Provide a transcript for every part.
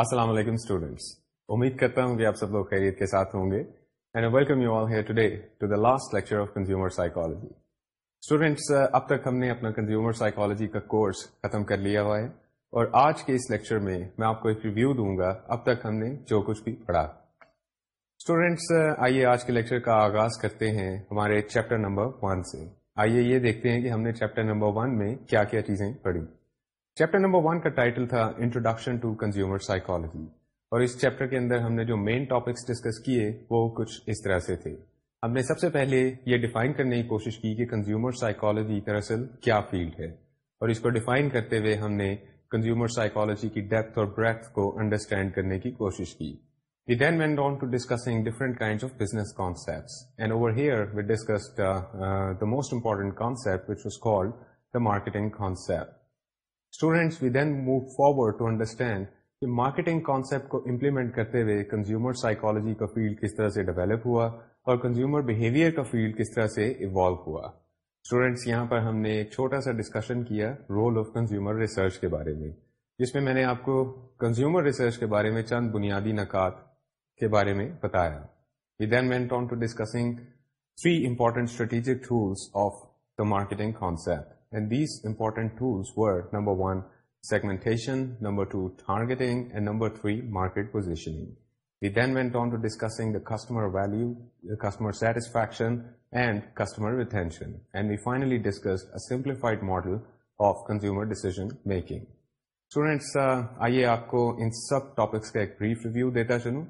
السلام علیکم اسٹوڈینٹس امید کرتا ہوں کہ آپ سب لوگ خیریت کے ساتھ ہوں گے last lecture of consumer psychology students اب تک ہم نے اپنا کنزیومر سائیکالوجی کا کورس ختم کر لیا ہوا ہے اور آج کے اس لیکچر میں میں آپ کو ایک ریویو دوں گا اب تک ہم نے جو کچھ بھی پڑھا اسٹوڈینٹس آئیے آج کے لیکچر کا آغاز کرتے ہیں ہمارے چیپٹر نمبر ون سے آئیے یہ دیکھتے ہیں کہ ہم نے چیپٹر نمبر ون میں کیا کیا چیزیں پڑھی چیپٹر نمبر ون کا ٹائٹل تھا انٹروڈکشن ٹو کنزیومر سائیکالوجی اور اس چیپٹر کے اندر ہم نے جو مین ٹاپکس ڈسکس کیے وہ کچھ اس طرح سے تھے ہم نے سب سے پہلے یہ ڈیفائن کرنے کی کوشش کی کہ کنزیومر سائیکالوجی دراصل کیا فیلڈ ہے اور اس کو ڈیفائن کرتے ہوئے ہم نے کنزیومر سائیکالوجی کی ڈیپتھ اور بریتھ کو انڈرسٹینڈ کرنے کی کوشش کی We then went on to discussing different kinds of business concepts. And over here, we discussed uh, uh, the most important concept, which was called the marketing concept. Students we then move forward to understand کہ marketing concept کو implement کرتے ہوئے consumer psychology کا field کس طرح سے develop ہوا اور کنزیومر بہیویئر کا فیلڈ کس طرح سے ایوالو ہوا اسٹوڈینٹس یہاں پر ہم نے ایک چھوٹا سا ڈسکشن کیا رول آف کنزیومر ریسرچ کے بارے میں جس میں میں نے آپ کو کنزیومر ریسرچ کے بارے میں چند بنیادی نکات کے بارے میں بتایا we then went on to discussing three important strategic tools of the marketing concept number one segmentation number two targeting market positioning customer satisfaction lastly discussed model of consumer decision making آئیے آپ کو ان سب topics کا ایک brief review دیتا چلو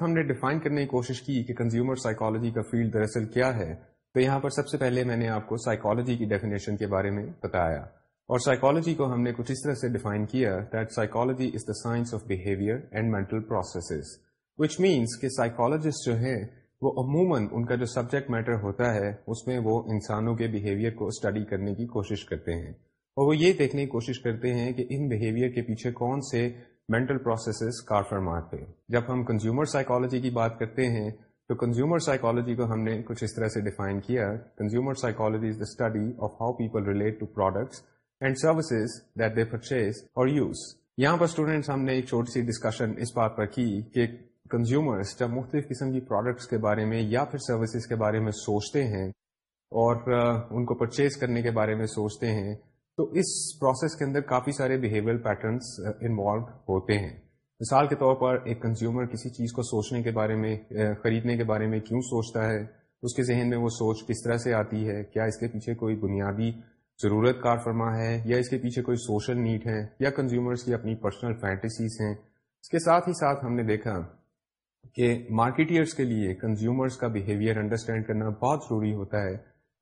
ہم نے define کرنے کی کوشش کی کنزیومر سائیکولوجی کا فیلڈ دراصل کیا ہے تو یہاں پر سب سے پہلے میں نے آپ کو سائیکالوجی کی ڈیفینیشن کے بارے میں بتایا اور سائیکالوجی کو ہم نے کچھ اس طرح سے ڈیفائن کیا that psychology is the science of behaviour and mental processes which means کہ سائیکالوجسٹ جو ہے وہ عموماً ان کا جو سبجیکٹ میٹر ہوتا ہے اس میں وہ انسانوں کے بہیویئر کو اسٹڈی کرنے کی کوشش کرتے ہیں اور وہ یہ دیکھنے کی کوشش کرتے ہیں کہ ان بہیویئر کے پیچھے کون سے مینٹل پروسیسز کار فرما تھے جب ہم کنزیومر سائیکالوجی کی بات کرتے ہیں تو کنزیومر سائیکالوجی کو ہم نے کچھ اس طرح سے ڈیفائن کیا consumer psychology is the study of how people relate to products and services that they purchase اور یوز یہاں پر اسٹوڈینٹس ہم نے ایک چھوٹی سی ڈسکشن اس بات پر کی کہ کنزیومرس جب مختلف قسم کی پروڈکٹس کے بارے میں یا پھر سروسز کے بارے میں سوچتے ہیں اور ان کو پرچیز کرنے کے بارے میں سوچتے ہیں تو اس پروسیس کے اندر کافی سارے بہیویئر پیٹرنس انوالو ہوتے ہیں مثال کے طور پر ایک کنزیومر کسی چیز کو سوچنے کے بارے میں خریدنے کے بارے میں کیوں سوچتا ہے اس کے ذہن میں وہ سوچ کس طرح سے آتی ہے کیا اس کے پیچھے کوئی بنیادی ضرورت کار فرما ہے یا اس کے پیچھے کوئی سوشل نیڈ ہے یا کنزیومرس کی اپنی پرسنل فینٹیسیز ہیں اس کے ساتھ ہی ساتھ ہم نے دیکھا کہ مارکیٹرس کے لیے کنزیومرس کا بیہیویئر انڈرسٹینڈ کرنا بہت ضروری ہوتا ہے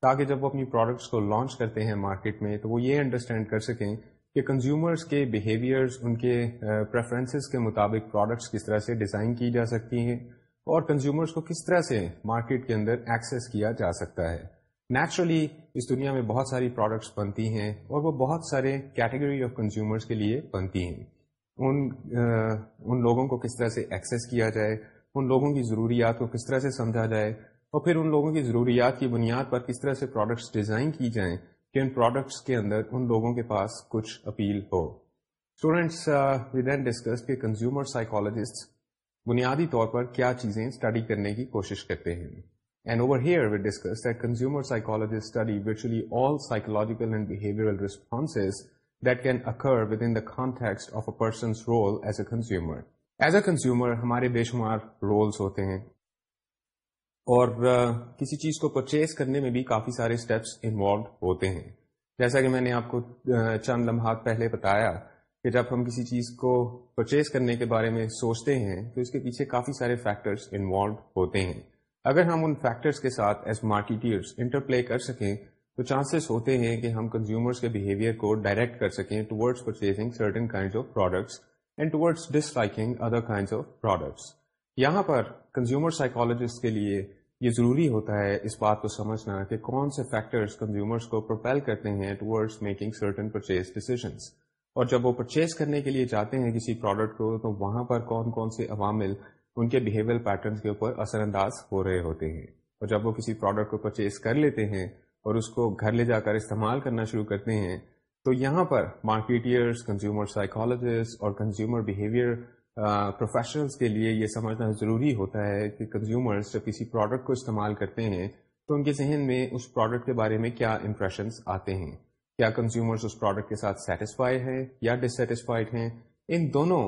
تاکہ جب وہ اپنی پروڈکٹس کو لانچ کرتے ہیں مارکیٹ میں تو وہ یہ انڈرسٹینڈ کر سکیں کہ کنزیومرز کے بیہیویئرز ان کے پریفرنسز کے مطابق پروڈکٹس کس طرح سے ڈیزائن کی جا سکتی ہیں اور کنزیومرز کو کس طرح سے مارکیٹ کے اندر ایکسیس کیا جا سکتا ہے نیچرلی اس دنیا میں بہت ساری پروڈکٹس بنتی ہیں اور وہ بہت سارے کیٹیگری آف کنزیومرز کے لیے بنتی ہیں ان ان لوگوں کو کس طرح سے ایکسیس کیا جائے ان لوگوں کی ضروریات کو کس طرح سے سمجھا جائے اور پھر ان لوگوں کی ضروریات کی بنیاد پر کس طرح سے پروڈکٹس ڈیزائن کی جائیں کہ ان پروڈکٹس کے اندر ان لوگوں کے پاس کچھ اپیل ہو اسٹوڈینٹس وی دین ڈسکس کہ کنزیومر سائیکولوجسٹ بنیادی طور پر کیا چیزیں اسٹڈی کرنے کی کوشش کرتے ہیں and over here we discuss that consumer psychologist study virtually all psychological and behaviour responses that can occur within the context of a person's role as a consumer as a consumer ہمارے بے شمار rules ہوتے ہیں اور کسی چیز کو purchase کرنے میں بھی کافی سارے اسٹیپس انوالو ہوتے ہیں جیسا کہ میں نے آپ کو چند لمحات پہلے بتایا کہ جب ہم کسی چیز کو پرچیز کرنے کے بارے میں سوچتے ہیں تو اس کے پیچھے کافی سارے فیکٹرس انوالو ہوتے ہیں اگر ہم ان فیکٹرس کے ساتھ ایز مارکیٹرس انٹر پلے کر سکیں تو چانسز ہوتے ہیں کہ ہم کنزیومرس کے بہیویئر کو ڈائریکٹ کر سکیں towards purchasing certain kind of products and towards disliking other kinds of products یہاں پر کنزیومر سائیکالوجسٹ کے لیے یہ ضروری ہوتا ہے اس بات کو سمجھنا کہ کون سے فیکٹرز کنزیومرس کو پروپیل کرتے ہیں میکنگ سرٹن پرچیز ڈیسیزنس اور جب وہ پرچیز کرنے کے لیے جاتے ہیں کسی پروڈکٹ کو تو وہاں پر کون کون سے عوامل ان کے بیہیویئر پیٹرنز کے اوپر اثر انداز ہو رہے ہوتے ہیں اور جب وہ کسی پروڈکٹ کو پرچیز کر لیتے ہیں اور اس کو گھر لے جا کر استعمال کرنا شروع کرتے ہیں تو یہاں پر مارکیٹرس کنزیومر سائیکالوجسٹ اور کنزیومر بیہیویئر پروفیشنلز کے لیے یہ سمجھنا ضروری ہوتا ہے کہ کنزیومرس جب کسی پروڈکٹ کو استعمال کرتے ہیں تو ان کے ذہن میں اس پروڈکٹ کے بارے میں کیا امپریشنز آتے ہیں کیا کنزیومرز اس پروڈکٹ کے ساتھ سیٹسفائی ہے یا ڈسٹسفائیڈ ہیں ان دونوں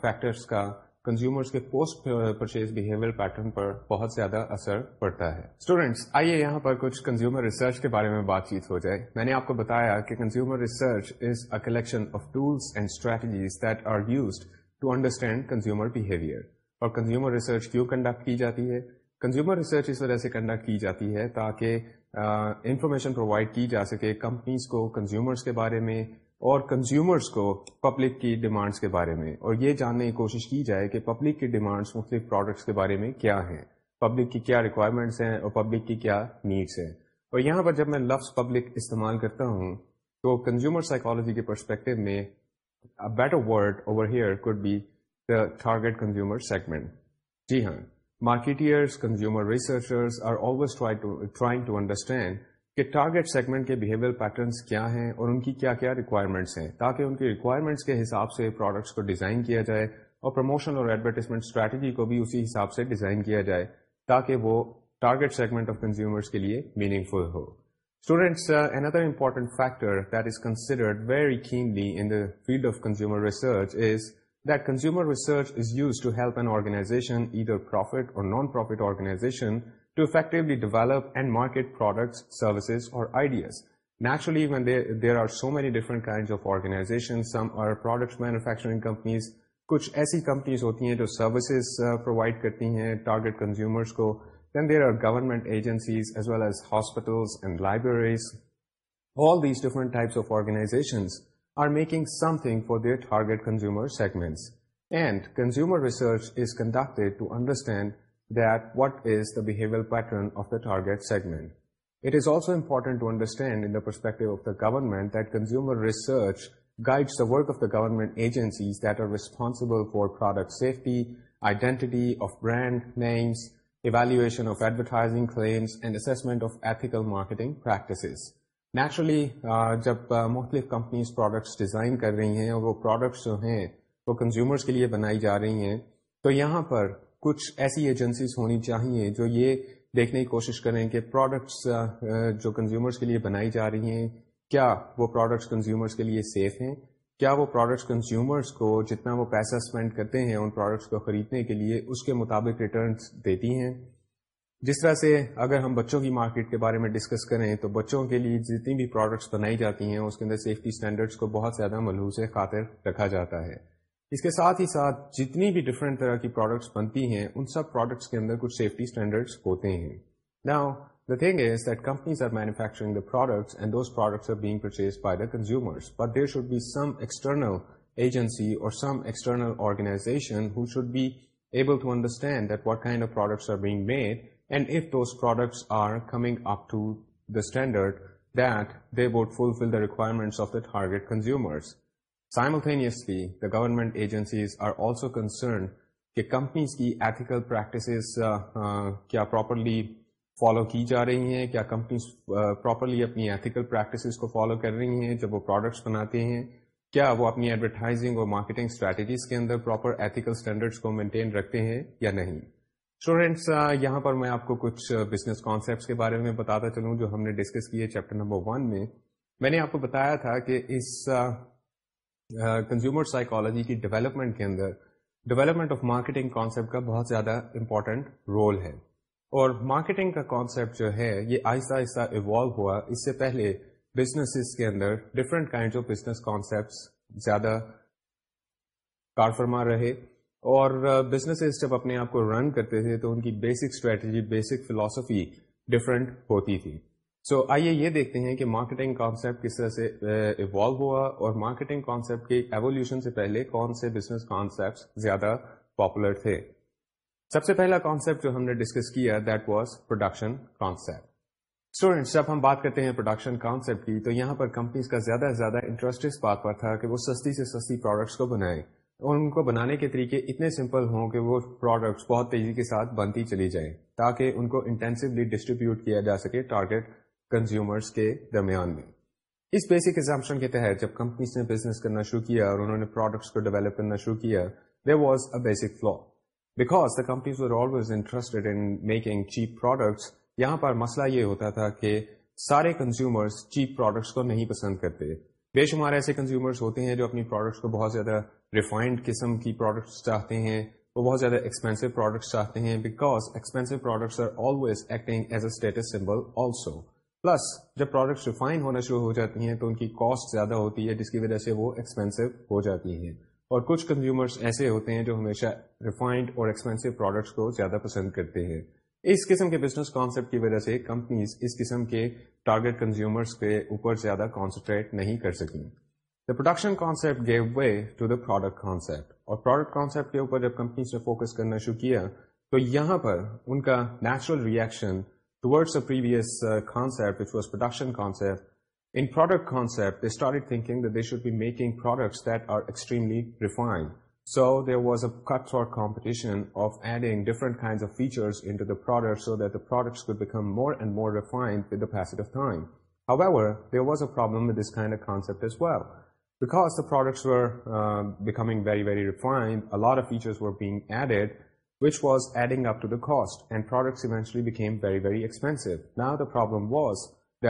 فیکٹرز کا کنزیومرز کے پوسٹ پرچیز بہیویئر پیٹرن پر بہت زیادہ اثر پڑتا ہے اسٹوڈینٹس آئیے یہاں پر کچھ کنزیومر ریسرچ کے بارے میں بات چیت ہو جائے میں نے آپ کو بتایا کہ consumer research is a collection of tools and strategies that are used to understand consumer behaviour اور کنزیومر ریسرچ کیوں کنڈکٹ کی جاتی ہے کنزیومر ریسرچ اس وجہ سے کنڈکٹ کی جاتی ہے تاکہ انفارمیشن پرووائڈ کی جا سکے کمپنیز کو کنزیومرس کے بارے میں اور کنزیومرس کو پبلک کی ڈیمانڈس کے بارے میں اور یہ جاننے کی کوشش کی جائے کہ پبلک کی ڈیمانڈس مختلف پروڈکٹس کے بارے میں کیا ہیں پبلک کی کیا ریکوائرمنٹس ہیں اور پبلک کی کیا نیڈس ہیں اور یہاں پر جب میں لفظ پبلک استعمال کرتا ہوں تو کنزیومر سائیکالوجی کے پرسپیکٹو میں better would over here segment جی ہاں مارکیٹرس کنزیومر ریسرچرسٹینڈ کہ ٹارگیٹ سیگمنٹ کے بیہیویئر پیٹرنس کیا ہیں اور ان کی کیا کیا ریکوائرمنٹس ہیں تاکہ ان کی ریکوائرمنٹس کے حساب سے پروڈکٹس کو ڈیزائن کیا جائے اور پروموشن اور ایڈورٹیزمنٹ اسٹریٹجی کو بھی اسی حساب سے ڈیزائن کیا جائے تاکہ وہ ٹارگیٹ سیگمنٹ آف کنزیومرس کے لیے میننگ فل ہو Students, uh, another important factor that is considered very keenly in the field of consumer research is that consumer research is used to help an organization, either profit or non-profit organization, to effectively develop and market products, services, or ideas. Naturally, when they, there are so many different kinds of organizations, some are product manufacturing companies, کچھ ایسی companies ہوتی ہیں جو services provide کرتی ہیں target consumers کو Then there are government agencies as well as hospitals and libraries. All these different types of organizations are making something for their target consumer segments. And consumer research is conducted to understand that what is the behavioral pattern of the target segment. It is also important to understand in the perspective of the government that consumer research guides the work of the government agencies that are responsible for product safety, identity of brand names, evaluation of advertising claims and stuff ethical marketing practices naturally جب uh, مختلف companies products design کر رہی ہیں اور وہ products جو ہیں وہ کنزیومرس کے لیے بنائی جا رہی ہیں تو یہاں پر کچھ ایسی ایجنسیز ہونی چاہیے جو یہ دیکھنے کی کوشش کریں کہ پروڈکٹس uh, uh, جو کنزیومرس کے لیے بنائی جا رہی ہیں کیا وہ پروڈکٹس کنزیومرس کے لیے سیف ہیں کیا وہ پروڈکٹس کنزیومرس کو جتنا وہ پیسہ اسپینڈ کرتے ہیں ان پروڈکٹس کو خریدنے کے لیے اس کے مطابق ریٹرنس دیتی ہیں جس طرح سے اگر ہم بچوں کی مارکیٹ کے بارے میں ڈسکس کریں تو بچوں کے لیے جتنی بھی پروڈکٹس بنائی جاتی ہیں اس کے اندر سیفٹی اسٹینڈرڈس کو بہت زیادہ ملحوظ خاطر رکھا جاتا ہے اس کے ساتھ ہی ساتھ جتنی بھی ڈفرینٹ طرح کی پروڈکٹس بنتی ہیں ان سب پروڈکٹس کے اندر کچھ سیفٹی اسٹینڈرڈس ہوتے ہیں لاؤ The thing is that companies are manufacturing the products and those products are being purchased by the consumers. But there should be some external agency or some external organization who should be able to understand that what kind of products are being made, and if those products are coming up to the standard that they would fulfill the requirements of the target consumers. Simultaneously, the government agencies are also concerned that companies' ethical practices uh, uh, properly follow کی جا رہی ہیں کیا companies properly اپنی ethical practices کو follow کر رہی ہیں جب وہ پروڈکٹس بناتے ہیں کیا وہ اپنی ایڈورٹائزنگ اور مارکیٹنگ اسٹریٹجیز کے اندر پراپر ایتھیکل اسٹینڈرڈس کو مینٹین رکھتے ہیں یا نہیں اسٹوڈینٹس یہاں پر میں آپ کو کچھ بزنس کانسیپٹس کے بارے میں بتاتا چلوں جو ہم نے ڈسکس کیے چیپٹر نمبر ون میں میں نے آپ کو بتایا تھا کہ اس کنزیومر سائیکالوجی کی ڈیولپمنٹ کے اندر ڈیولپمنٹ آف مارکیٹنگ کانسیپٹ کا بہت زیادہ امپورٹنٹ رول ہے اور مارکیٹنگ کا کانسیپٹ جو ہے یہ آہستہ آہستہ ایوالو ہوا اس سے پہلے بزنس کے اندر different kind of business concepts زیادہ کار فرما رہے اور بزنس جب اپنے آپ کو رن کرتے تھے تو ان کی basic strategy basic philosophy different ہوتی تھی سو so, آئیے یہ دیکھتے ہیں کہ مارکیٹنگ کانسیپٹ کس طرح سے ایوالو ہوا اور مارکیٹنگ کانسیپٹ کے ایولیوشن سے پہلے کون سے بزنس کانسیپٹ زیادہ پاپولر تھے سب سے پہلا کانسیپٹ جو ہم نے ڈسکس کیا that was production concept students جب ہم بات کرتے ہیں پروڈکشن کانسیپٹ کی تو یہاں پر کمپنیز کا زیادہ سے زیادہ انٹرسٹ اس بات پر تھا کہ وہ سستی سے سستی پروڈکٹس کو بنائیں اور ان کو بنانے کے طریقے اتنے سمپل ہوں کہ وہ پروڈکٹس بہت تیزی کے ساتھ بنتی چلی جائیں تاکہ ان کو انٹینسولی ڈسٹریبیوٹ کیا جا سکے ٹارگیٹ کنزیومرس کے درمیان میں اس بیسک ایگزامشن کے تحت جب کمپنیز نے بزنس کرنا شروع کیا اور انہوں نے پروڈکٹس کو ڈیولپ کرنا شروع کیا there was a basic flow because the companies interest in making cheap products یہاں پر مسئلہ یہ ہوتا تھا کہ سارے کنزیومرس چیپ پروڈکٹس کو نہیں پسند کرتے بے شمار ایسے کنزیومرس ہوتے ہیں جو اپنی پروڈکٹس کو بہت زیادہ ریفائنڈ قسم کی پروڈکٹس چاہتے ہیں وہ بہت زیادہ ایکسپینسو پروڈکٹس چاہتے ہیں because expensive products are always acting as a status symbol also plus جب پروڈکٹس ریفائن ہونا شروع ہو جاتی ہیں تو ان کی کاسٹ زیادہ ہوتی ہے جس کی وجہ سے وہ ایکسپینسو ہو جاتی ہیں اور کچھ کنزیومرس ایسے ہوتے ہیں جو ہمیشہ ریفائنڈ اور ایکسپینسو پروڈکٹس کو زیادہ پسند کرتے ہیں اس قسم کے بزنس کانسیپٹ کی وجہ سے کمپنیز اس قسم کے ٹارگیٹ کنزیومرس کے اوپر زیادہ کانسنٹریٹ نہیں کر سکیں the production concept gave way to the product concept اور پروڈکٹ کانسیپٹ کے اوپر جب کمپنیز نے فوکس کرنا شروع کیا تو یہاں پر ان کا natural reaction towards previous concept was production concept in product concept started thinking they should be making products that are extremely refined so there was a cut for competition of adding different kinds of features products products would become more and more however واسبل cost products very very expensive was جو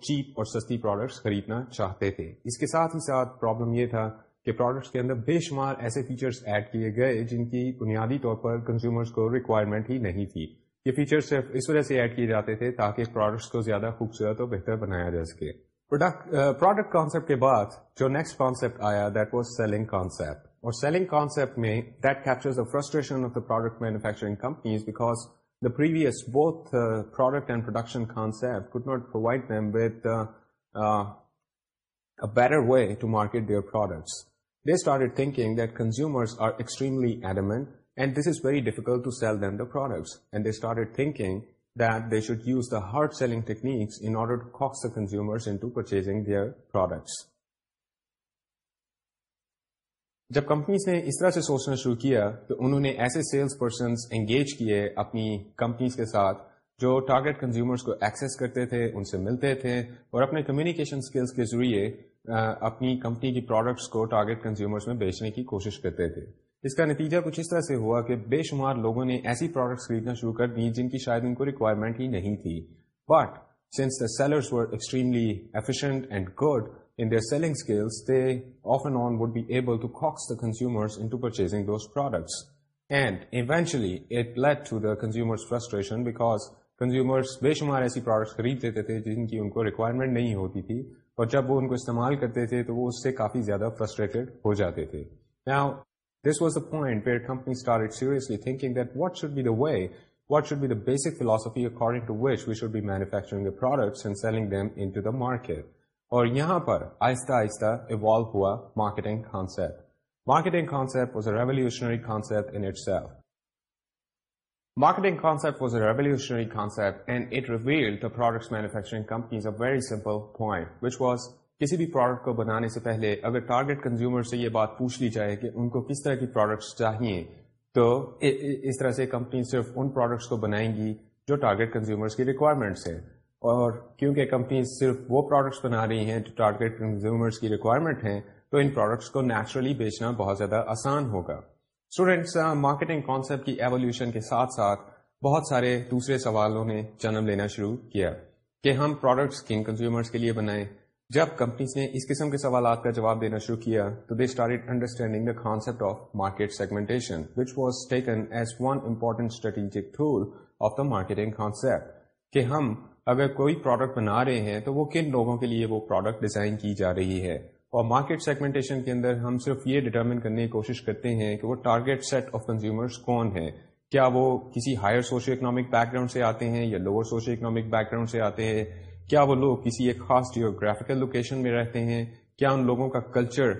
cheap اور سستی products خریدنا چاہتے تھے اس کے ساتھ ہی تھا کہ بے شمار ایسے فیچر ایڈ کیے گئے جن کی بنیادی طور پر کنزیومر کو ریکوائرمنٹ ہی نہیں تھی یہ فیچر صرف اس وجہ سے ایڈ کیے جاتے تھے تاکہ پروڈکٹس کو زیادہ خوبصورت اور بہتر بنایا جا سکے پروڈکٹ کانسیپٹ uh, کے بعد جو نیکسٹ کانسیپٹ آیا دیٹ واز سیلنگ کانسیپٹ اور سیلنگ کانسپٹ میں درزریشن of this manufacturing companies because their way to market their products they start thinking that consumers are extremely adamant and this is very difficult to sell the products and they start it thing they should use the hard selling techniques consumers purchasing their products جب companies نے اس طرح سے سوچنا شروع کیا تو انہوں نے ایسے سیلس پرسنس انگیج کیے اپنی کمپنیز کے ساتھ جو ٹارگیٹ کنزیومرس کو ایکسیس کرتے تھے ان سے ملتے تھے اور اپنے کمیونیکیشن اسکلس کے ذریعے اپنی کمپنی کی پروڈکٹس کو ٹارگیٹ کنزیومرس میں بیچنے کی کوشش کرتے تھے اس کا نتیجہ کچھ اس طرح سے ہوا کہ بے شمار لوگوں نے ایسی پروڈکٹس خریدنا شروع کر دی جن کی شاید ان کو ریکوائرمنٹ ہی نہیں تھی but since the extremely efficient and good in their selling skills, they off and on would be able to cox the consumers into purchasing those products. And eventually, it led to the consumer's frustration because consumers بیشمار ایسی products خریدتے تھے جن کی ان کو requirement نہیں ہوتی تھی اور جب وہ ان کو استعمال کرتے تھے تو وہ اس سے کافی زیادہ frustrated ہو جاتے تھے. Now, this was the point where companies started seriously thinking that what should be the way What should be the basic philosophy according to which we should be manufacturing the products and selling them into the market? اور یہاں پر آہستہ آہستہ evolve ہوا marketing concept marketing concept was a revolutionary concept marketing concept was a revolutionary concept reveal the manufacturing companies a very simple point which was کسی بھی product کو بنانے سے پہلے اگر ٹارگیٹ کنزیومر سے یہ بات پوچھ لی جائے کہ ان کو کس طرح کی پروڈکٹس چاہیے تو اس طرح سے کمپنی صرف ان پروڈکٹس کو بنائیں گی جو ٹارگیٹ کنزیومرس کی ریکوائرمنٹس ہیں اور کیونکہ کمپنیز صرف وہ پروڈکٹس بنا رہی ہیں جو ٹارگیٹ کنزیومرس کی ریکوائرمنٹ ہیں تو ان پروڈکٹس کو نیچرلی بیچنا بہت زیادہ آسان ہوگا اسٹوڈینٹس مارکیٹنگ کانسیپٹ کی ایولیوشن کے ساتھ ساتھ بہت سارے دوسرے سوالوں نے جنم لینا شروع کیا کہ ہم پروڈکٹس کن کنزیومرس کے لیے بنائیں جب کمپنیز نے اس قسم کے سوالات کا جواب دینا شروع کیا تو they start understanding the concept of market segmentation which was taken as one important strategic tool of the marketing concept کہ ہم اگر کوئی پروڈکٹ بنا رہے ہیں تو وہ کن لوگوں کے لیے وہ پروڈکٹ ڈیزائن کی جا رہی ہے اور مارکیٹ سیگمنٹیشن کے اندر ہم صرف یہ ڈیٹرمن کرنے کی کوشش کرتے ہیں کہ وہ ٹارگیٹ سیٹ آف کنزیومرس کون ہے کیا وہ کسی higher social economic background سے آتے ہیں یا lower social economic background سے آتے ہیں کیا وہ لوگ کسی ایک خاص جیوگرافیکل لوکیشن میں رہتے ہیں کیا ان لوگوں کا کلچر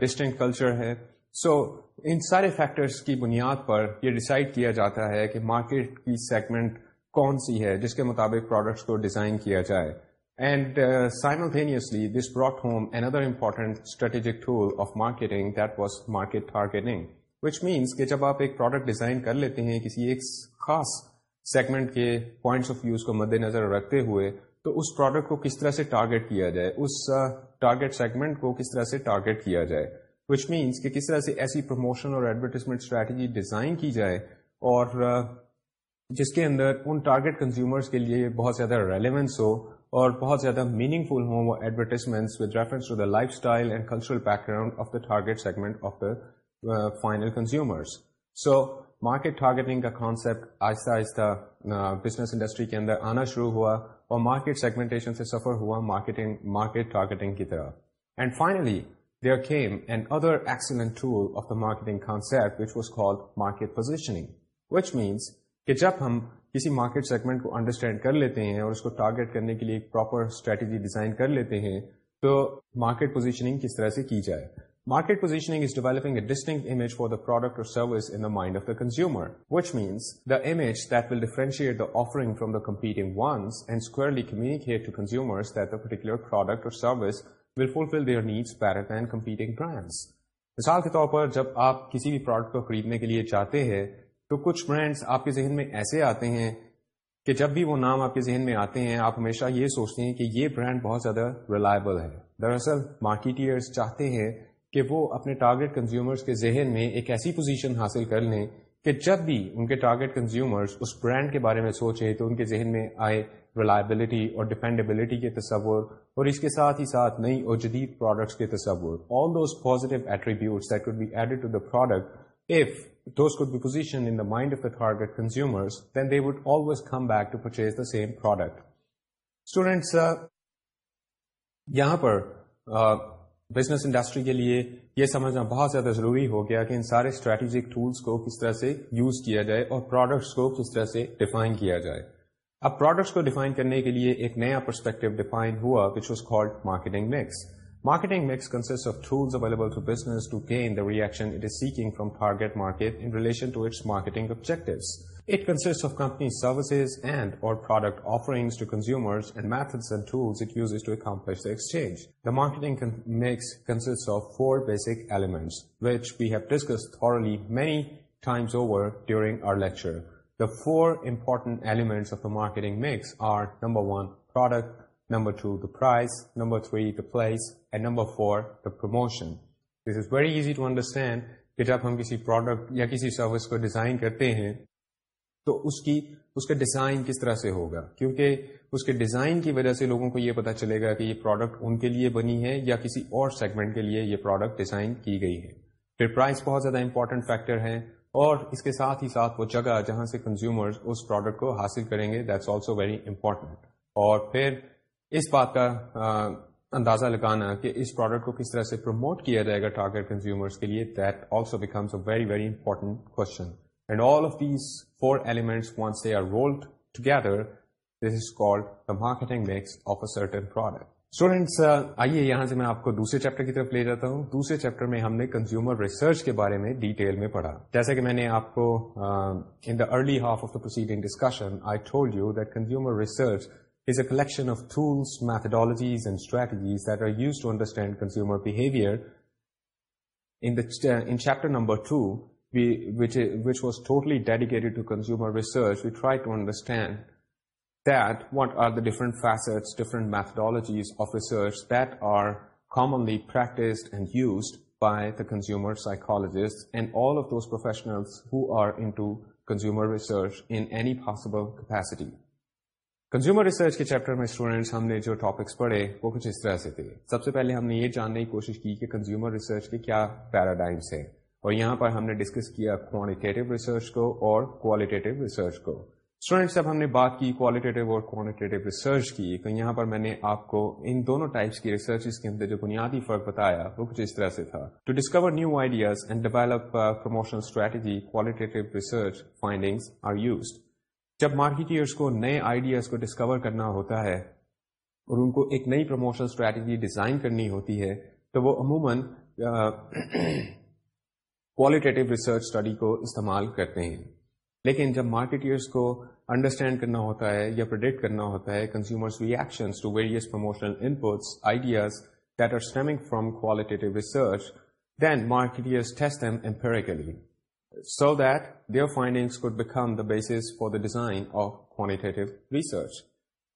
ڈسٹنٹ کلچر ہے سو so, ان سارے فیکٹرس کی بنیاد پر یہ ڈیسائیڈ کیا جاتا ہے کہ مارکیٹ کی سیگمنٹ کون سی ہے جس کے مطابق پروڈکٹس کو ڈیزائن کیا جائے and simultaneously this brought home another important strategic tool of marketing that was market targeting which means کہ جب آپ ایک پروڈکٹ ڈیزائن کر لیتے ہیں کسی ایک خاص سیگمنٹ کے پوائنٹس آف ویوز کو مد نظر رکھتے ہوئے تو اس پروڈکٹ کو کس طرح سے ٹارگیٹ کیا جائے اس ٹارگیٹ uh, سیگمنٹ کو کس طرح سے ٹارگیٹ کیا جائے وچ مینس کہ کس طرح سے ایسی پروموشن اور ایڈورٹیزمنٹ اسٹریٹجی ڈیزائن کی جائے اور uh, جس کے اندر ان ٹارگیٹ کنزیومرس کے لیے بہت زیادہ ریلیونس ہو اور بہت زیادہ میننگ فل ہوں وہ advertisements with reference to the lifestyle and cultural background of the target segment of the final consumers so market targeting کا کانسیپٹ آہستہ آہستہ بزنس uh, انڈسٹری کے اندر آنا شروع ہوا اور مارکیٹ سیگمنٹیشن سے سفر ہوا مارکیٹنگ مارکیٹ ٹارگیٹنگ کی طرح and finally came and other tool of the marketing concept which was market positioning which means کہ جب ہم کسی مارکیٹ سیگمنٹ کو انڈرسٹینڈ کر لیتے ہیں اور اس کو ٹارگیٹ کرنے کے لیے ایک پراپر اسٹریٹجی ڈیزائن کر لیتے ہیں تو مارکیٹ پوزیشننگ کس طرح سے کی جائے market positioning is developing a distinct image for the product اور service in the mind of the consumer which means the image that will differentiate offering from the competing ones and squarely to the particular product اور service will fulfil their needs competing brands مثال کے طور پر جب آپ کسی بھی product کو خریدنے کے لیے چاہتے ہیں تو کچھ برانڈس آپ کے ذہن میں ایسے آتے ہیں کہ جب بھی وہ نام آپ کے ذہن میں آتے ہیں آپ ہمیشہ یہ سوچتے ہیں کہ یہ برانڈ بہت زیادہ ریلائبل ہے دراصل مارکیٹرس چاہتے ہیں کہ وہ اپنے ٹارگیٹ کنزیومرز کے ذہن میں ایک ایسی پوزیشن حاصل کر لیں کہ جب بھی ان کے ٹارگیٹ کنزیومرز اس برانڈ کے بارے میں سوچے تو ان کے ذہن میں آئے ریلائبلٹی اور ڈیپینڈیبلٹی کے تصور اور اس کے ساتھ ہی ساتھ نئی اور جدید پروڈکٹس کے تصور all those positive ایٹریٹیوڈ be added to the product if positions would always come back to purchase the same product students یہاں پر بزنس انڈسٹری کے لیے یہ سمجھنا بہت زیادہ ضروری ہو گیا کہ ان سارے اسٹریٹجک ٹولس کو کس طرح سے یوز کیا جائے اور پروڈکٹس کو کس طرح سے ڈیفائن کیا جائے اب پروڈکٹس کو ڈیفائن کرنے کے لیے ایک نیا پرسپیکٹو ڈیفائن ہوا which was called market four important elements marketing are number one product number two the price number three the place and number four the promotion this is very easy to understand کہ جب ہم کسی product یا کسی service کو design کرتے ہیں تو اس کی اس کا ڈیزائن کس طرح سے ہوگا کیونکہ اس کے ڈیزائن کی وجہ سے لوگوں کو یہ پتا چلے گا کہ یہ پروڈکٹ ان کے لیے بنی ہے یا کسی اور سیگمنٹ کے لیے یہ پروڈکٹ ڈیزائن کی گئی ہے پھر پرائز بہت زیادہ امپورٹنٹ فیکٹر ہے اور اس کے ساتھ ہی ساتھ وہ جگہ جہاں سے کنزیومر اس پروڈکٹ کو حاصل کریں گے دیٹس آلسو ویری امپورٹنٹ اور پھر اس بات کا اندازہ لگانا کہ اس پروڈکٹ کو کس طرح سے پروموٹ کیا جائے گا ٹارگیٹ کنزیومرس کے لیے that also becomes a a very very important question and all of of these four elements once they are rolled together this is called the marketing mix certain product students آئیے یہاں سے میں آپ کو دوسرے chapter کی طرف لے جاتا ہوں دوسرے چیپٹر میں ہم نے کنزیومر ریسرچ کے بارے میں ڈیٹیل میں پڑھا جیسا کہ میں نے آپ کو in the early half of the proceeding discussion I told you that consumer research is a collection of those methodologies and strategies to understand consumer which was totally dedicate to consumer research understand the different facets different methodologies are commonly practised and used by the consumer psychologist professional research انسبلٹی consumer research کے chapter میں students ہم نے جو topics پڑھے وہ کچھ اس طرح سے تھے سب سے پہلے ہم نے یہ جاننے کی کوشش کی کہ کنزیومر ریسرچ کے کیا پیراڈائمس ہیں اور یہاں پر ہم نے ڈسکس کیا کوانٹیٹیو ریسرچ کو اور کوالٹیٹیو ریسرچ کو اسٹوڈینٹس جب ہم نے بات کی کی کوالٹیٹیو اور کوانٹیٹیو ریسرچ تو یہاں پر میں نے آپ کو ان دونوں ٹائپس کی ریسرچ کے اندر جو بنیادی فرق بتایا وہ کچھ اس طرح سے تھا to discover new ideas and develop promotion strategy qualitative research finding are used جب مارکیٹرس کو نئے آئیڈیاز کو ڈسکور کرنا ہوتا ہے اور ان کو ایک نئی پروموشنل اسٹریٹجی ڈیزائن کرنی ہوتی ہے تو وہ عموماً کوالٹیٹیو ریسرچ اسٹڈی کو استعمال کرتے ہیں لیکن جب مارکیٹرس کو انڈرسٹینڈ کرنا ہوتا ہے یا پرڈکٹ کرنا ہوتا ہے consumers to various promotional inputs ideas that are stemming from qualitative research then marketers test empirically so that their findings could become the basis for the design of quantitative research.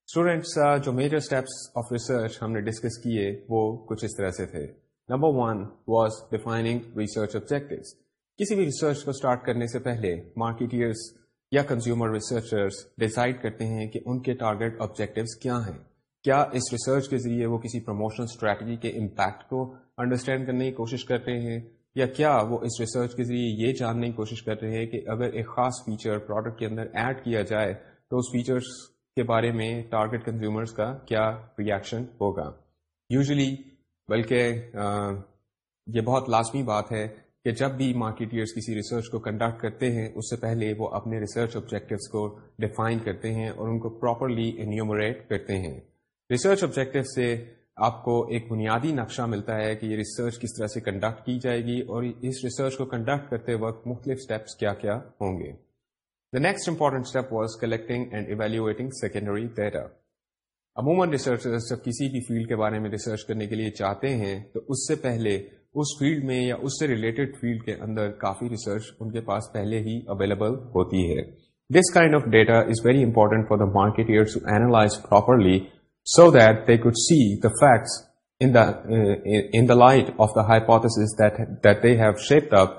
Students, uh, جو major steps of research ہم نے discuss کیے وہ کچھ اس طرح سے تھے. Number one was defining research objectives. کسی بھی research کو start کرنے سے پہلے marketeers یا consumer researchers decide کرتے ہیں کہ ان کے target objectives کیا ہیں. کیا اس research کے ذریعے وہ کسی promotional strategy کے impact کو understand کرنے کی کوشش کرتے ہیں یا کیا وہ اس ریسرچ کے ذریعے یہ جاننے کی کوشش کر رہے ہیں کہ اگر ایک خاص فیچر پروڈکٹ کے اندر ایڈ کیا جائے تو اس فیچرس کے بارے میں ٹارگیٹ کنزیومرس کا کیا ریئیکشن ہوگا یوزلی بلکہ یہ بہت لازمی بات ہے کہ جب بھی مارکیٹ کسی ریسرچ کو کنڈکٹ کرتے ہیں اس سے پہلے وہ اپنے ریسرچ آبجیکٹو کو ڈیفائن کرتے ہیں اور ان کو پراپرلی انیومریٹ کرتے ہیں ریسرچ آبجیکٹو سے آپ کو ایک بنیادی نقشہ ملتا ہے کہ یہ ریسرچ کس طرح سے کنڈکٹ کی جائے گی اور اس ریسرچ کو کنڈکٹ کرتے وقت مختلف کیا کیا ہوں گے the next important step was collecting and evaluating secondary data عموماً ریسرچرز جب کسی بھی فیلڈ کے بارے میں ریسرچ کرنے کے لیے چاہتے ہیں تو اس سے پہلے اس فیلڈ میں یا اس سے ریلیٹڈ فیلڈ کے اندر کافی ریسرچ ان کے پاس پہلے ہی اویلیبل ہوتی ہے this kind of data is very important for the market to analyse properly so that they could see the facts light of داپا that they have shaped up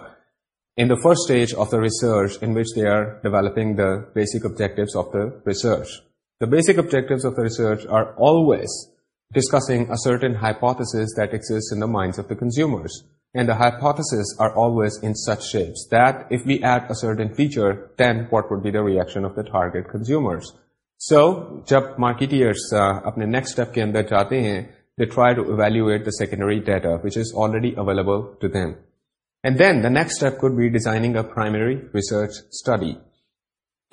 in the first stage of the research they developing the basic object of the research the basic object discussing and as in such shapes that if we eaten فیوچرشن of the target consumers so جب marketers اپنے next step کے اندر جاتے ہیں they try to evaluate the secondary data which is already available to them and then the next step could be designing a primary research study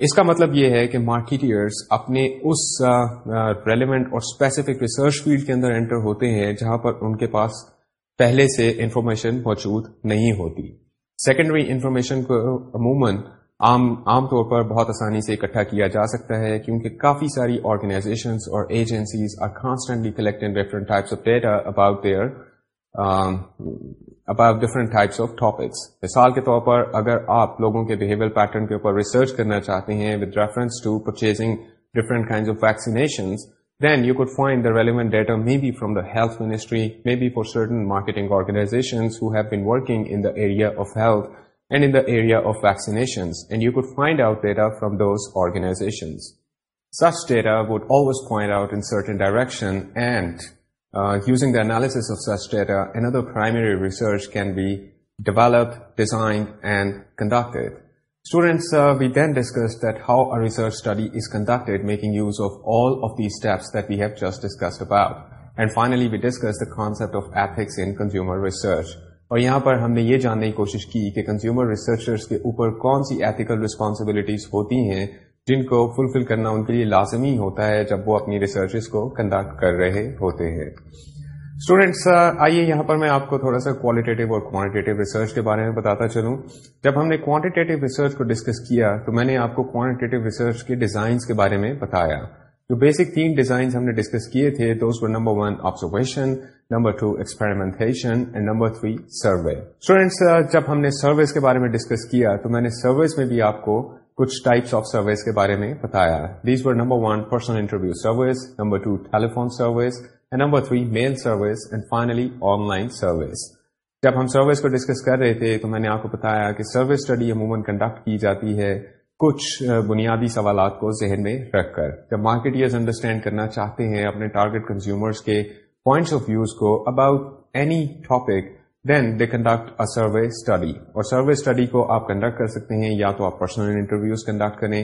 اس کا مطلب یہ ہے کہ مارکیٹرس اپنے اس ریلیونٹ اور اسپیسیفک ریسرچ فیلڈ کے اندر انٹر ہوتے ہیں جہاں پر ان کے پاس پہلے سے انفارمیشن موجود نہیں ہوتی سیکنڈری انفارمیشن کو عموماً عام عام طور پر بہت آسانی سے اکٹھا کیا جا سکتا ہے کیونکہ کافی ساری آرگنائزیشنس اور agencies are constantly collecting of data about their about different types of topics مثال کے طور پر اگر آپ لوگوں کے بہیویئر پیٹرن کے اوپر ریسرچ کرنا چاہتے ہیں with reference to purchasing different kind of vaccinations then you could find the relevant data maybe from the health ministry maybe for certain marketing organisations who have been working in the area of health and in the area of vaccinations, and you could find out data from those organizations. Such data would always point out in certain direction, and uh, using the analysis of such data, another primary research can be developed, designed, and conducted. Students, uh, we then discussed that how a research study is conducted, making use of all of these steps that we have just discussed about. And finally, we discussed the concept of ethics in consumer research. اور یہاں پر ہم نے یہ جاننے کی کوشش کی کہ کنزیومر ریسرچرز کے اوپر کون سی ایتھیکل ریسپانسبلٹیز ہوتی ہیں جن کو فلفل کرنا ان کے لیے لازمی ہوتا ہے جب وہ اپنی ریسرچز کو کنڈکٹ کر رہے ہوتے ہیں اسٹوڈینٹس آئیے یہاں پر میں آپ کو تھوڑا سا کوالٹیٹیو اور کوانٹیٹیو ریسرچ کے بارے میں بتاتا چلوں جب ہم نے کوانٹیٹیو ریسرچ کو ڈسکس کیا تو میں نے آپ کو کوانٹیٹیو ریسرچ کے ڈیزائنس کے بارے میں بتایا جو بیسک تین ڈیزائنز ہم نے ڈسکس کیے تھے دوست اس پر number one observation number two experimentation and number three survey students جب ہم نے سروس کے بارے میں ڈسکس کیا تو میں نے سروس میں بھی آپ کو کچھ ٹائپس آف سروس کے بارے میں بتایا these per number one personal interview service number two telephone service and number three mail service and finally online service جب ہم سروس کو ڈسکس کر رہے تھے تو میں نے آپ کو بتایا کہ سروس اسٹڈی عموماً کنڈکٹ کی جاتی ہے کچھ بنیادی سوالات کو ذہن میں رکھ کر جب مارکیٹ انڈرسٹینڈ کرنا چاہتے ہیں اپنے ٹارگیٹ کنزیومرز کے پوائنٹس آف ویوز کو about any topic then they conduct survey study اور سروے اسٹڈی کو آپ کنڈکٹ کر سکتے ہیں یا تو آپ پرسنل انٹرویوز کنڈکٹ کریں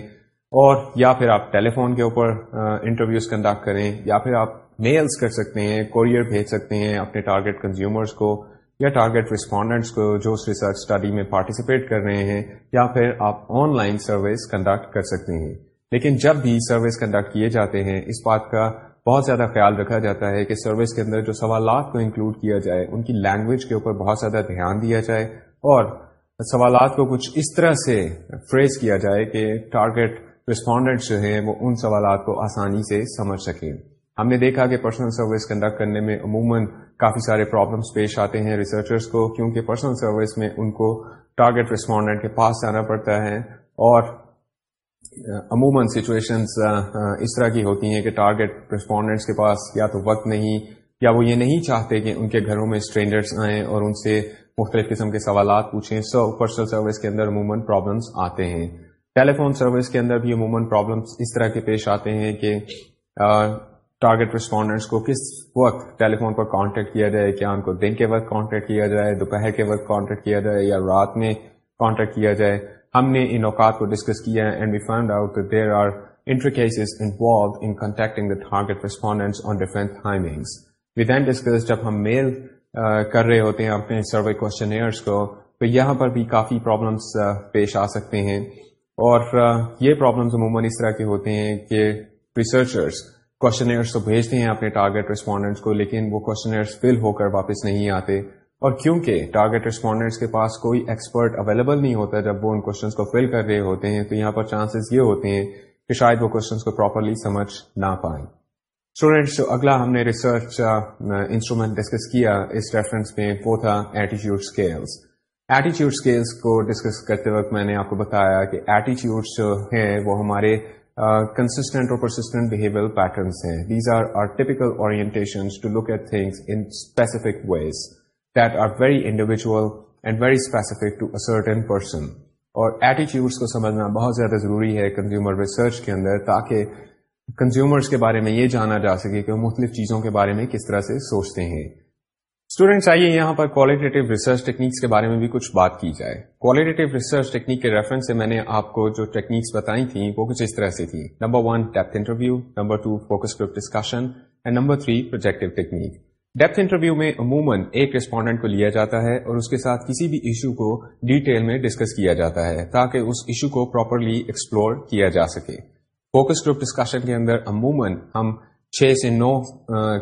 اور یا پھر آپ ٹیلی فون کے اوپر انٹرویوز کنڈکٹ کریں یا پھر آپ میلس کر سکتے ہیں کوریئر بھیج سکتے ہیں اپنے ٹارگیٹ کنزیومرس کو یا ٹارگیٹ رسپونڈنٹس کو جو اس ریسرچ اسٹڈی میں پارٹیسپیٹ کر رہے ہیں یا پھر آپ آن لائن سروس کنڈکٹ کر سکتے ہیں لیکن جب بھی سروس کنڈکٹ کیے جاتے ہیں اس بات کا بہت زیادہ خیال رکھا جاتا ہے کہ سروس کے اندر جو سوالات کو انکلوڈ کیا جائے ان کی لینگویج کے اوپر بہت زیادہ دھیان دیا جائے اور سوالات کو کچھ اس طرح سے فریز کیا جائے کہ ٹارگیٹ ریسپونڈنٹس جو ہیں وہ ان سوالات کو آسانی سے سمجھ سکیں ہم نے دیکھا کہ پرسنل سروس کنڈکٹ کرنے میں عموماً کافی سارے پرابلمس پیش آتے ہیں ریسرچرس کو کیونکہ پرسنل سروس میں ان کو ٹارگیٹ ریسپونڈنٹ کے پاس جانا پڑتا ہے اور عموماً سچویشنس اس طرح کی ہوتی ہیں کہ ٹارگیٹ ریسپونڈنٹس کے پاس یا تو وقت نہیں یا وہ یہ نہیں چاہتے کہ ان کے گھروں میں اسٹرینجرس آئیں اور ان سے مختلف قسم کے سوالات پوچھیں سو پرسنل سروس کے اندر عموماً پرابلمس آتے ہیں ٹیلیفون سروس کے اندر بھی عموماً پرابلمس اس طرح کے پیش آتے ہیں کہ ٹارگیٹ ریسپونڈنٹس کو کس وقت ٹیلی فون پر کانٹیکٹ کیا جائے کیا ان کو دن کے وقت کانٹیکٹ کیا جائے دوپہر کے وقت کانٹیکٹ کیا جائے یا رات میں کانٹیکٹ کیا جائے ہم نے ان اوقات کو ڈسکس کیا and we find out there are in contacting target on different timings with then discuss جب ہم میل کر رہے ہوتے ہیں اپنے سروے کوشچنئرس کو تو یہاں پر بھی کافی پرابلمس پیش آ سکتے ہیں اور یہ پرابلمس عموماً اس طرح کے ہوتے ہیں کہ ریسرچرس تو بھیجتے ہیں اپنے ٹارگیٹ ریسپونڈنٹس کو لیکن وہ کوشچنئرس فل ہو کر واپس نہیں آتے اور کیونکہ ٹارگیٹ ریسپونڈنٹس کے پاس کوئی ایکسپرٹ اویلیبل نہیں ہوتا جب وہ ان کوشچنس کو فل کر رہے ہوتے ہیں تو یہاں پر چانسز یہ ہوتے ہیں کہ شاید وہ کوشچنس کو پراپرلی سمجھ نہ پائیں اسٹوڈینٹس جو اگلا ہم نے ریسرچ انسٹرومینٹ ڈسکس کیا اس ریفرنس میں وہ تھا ایٹیچیوڈ اسکیلس ایٹیچیوڈ اسکیلس کو ڈسکس کرتے وقت میں نے آپ کو بتایا کہ ایٹیچیوڈس جو ہیں وہ ہمارے کنسسٹنٹ اور پرسسٹنٹ بہیویئر پیٹرنس ہیں these are are typical to to look at things in specific specific ways that are very very and person اور ایٹیچیوڈس کو سمجھنا بہت زیادہ ضروری ہے کنزیومر ریسرچ کے اندر تاکہ کنزیومرس کے بارے میں یہ جانا جا سکے کہ وہ مختلف چیزوں کے بارے میں کس طرح سے سوچتے ہیں اسٹوڈینٹس آئیے یہاں پر کوالٹیٹیو ریسرچ ٹیکنیکس کے بارے میں بھی کچھ بات کی جائے کوالٹیٹیو ریسرچ ٹیکنیک کے ریفرنس سے میں نے آپ کو جو ٹیکنیکس بتائی تھیں وہ کچھ اس طرح سے تھی number one depth interview number two focus group discussion and number three projective technique depth interview میں عموماً ایک ریسپونڈنٹ کو لیا جاتا ہے اور اس کے ساتھ کسی بھی ایشو کو ڈیٹیل میں ڈسکس کیا جاتا ہے تاکہ اس ایشو کو پراپرلی ایکسپلور کیا جا سکے فوکس گروپ ڈسکشن کے اندر عموماً ہم چھ سے نو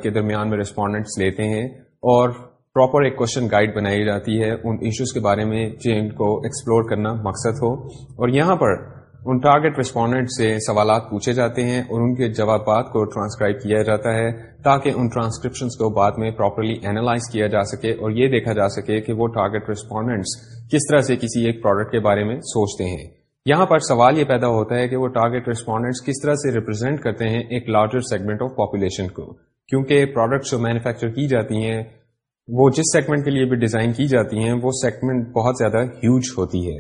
کے درمیان میں ریسپونڈنٹس لیتے ہیں اور پراپر ایک کوشچن گائیڈ بنائی جاتی ہے ان ایشوز کے بارے میں جن کو ایکسپلور کرنا مقصد ہو اور یہاں پر ان ٹارگیٹ ریسپونڈنٹ سے سوالات پوچھے جاتے ہیں اور ان کے جوابات کو ٹرانسکرائب کیا جاتا ہے تاکہ ان ٹرانسکرپشنس کو بعد میں پراپرلی اینالائز کیا جا سکے اور یہ دیکھا جا سکے کہ وہ ٹارگیٹ رسپونڈنٹس کس طرح سے کسی ایک پروڈکٹ کے بارے میں سوچتے ہیں یہاں پر سوال یہ پیدا ہوتا ہے کہ وہ ٹارگیٹ رسپونڈنٹس کس طرح سے ریپرزینٹ کرتے ہیں ایک لارجر سیگمنٹ آف پاپولیشن کو کیونکہ پروڈکٹس جو مینوفیکچر کی جاتی ہیں وہ جس سیگمنٹ کے لیے بھی ڈیزائن کی جاتی ہیں وہ سیگمنٹ بہت زیادہ ہیوج ہوتی ہے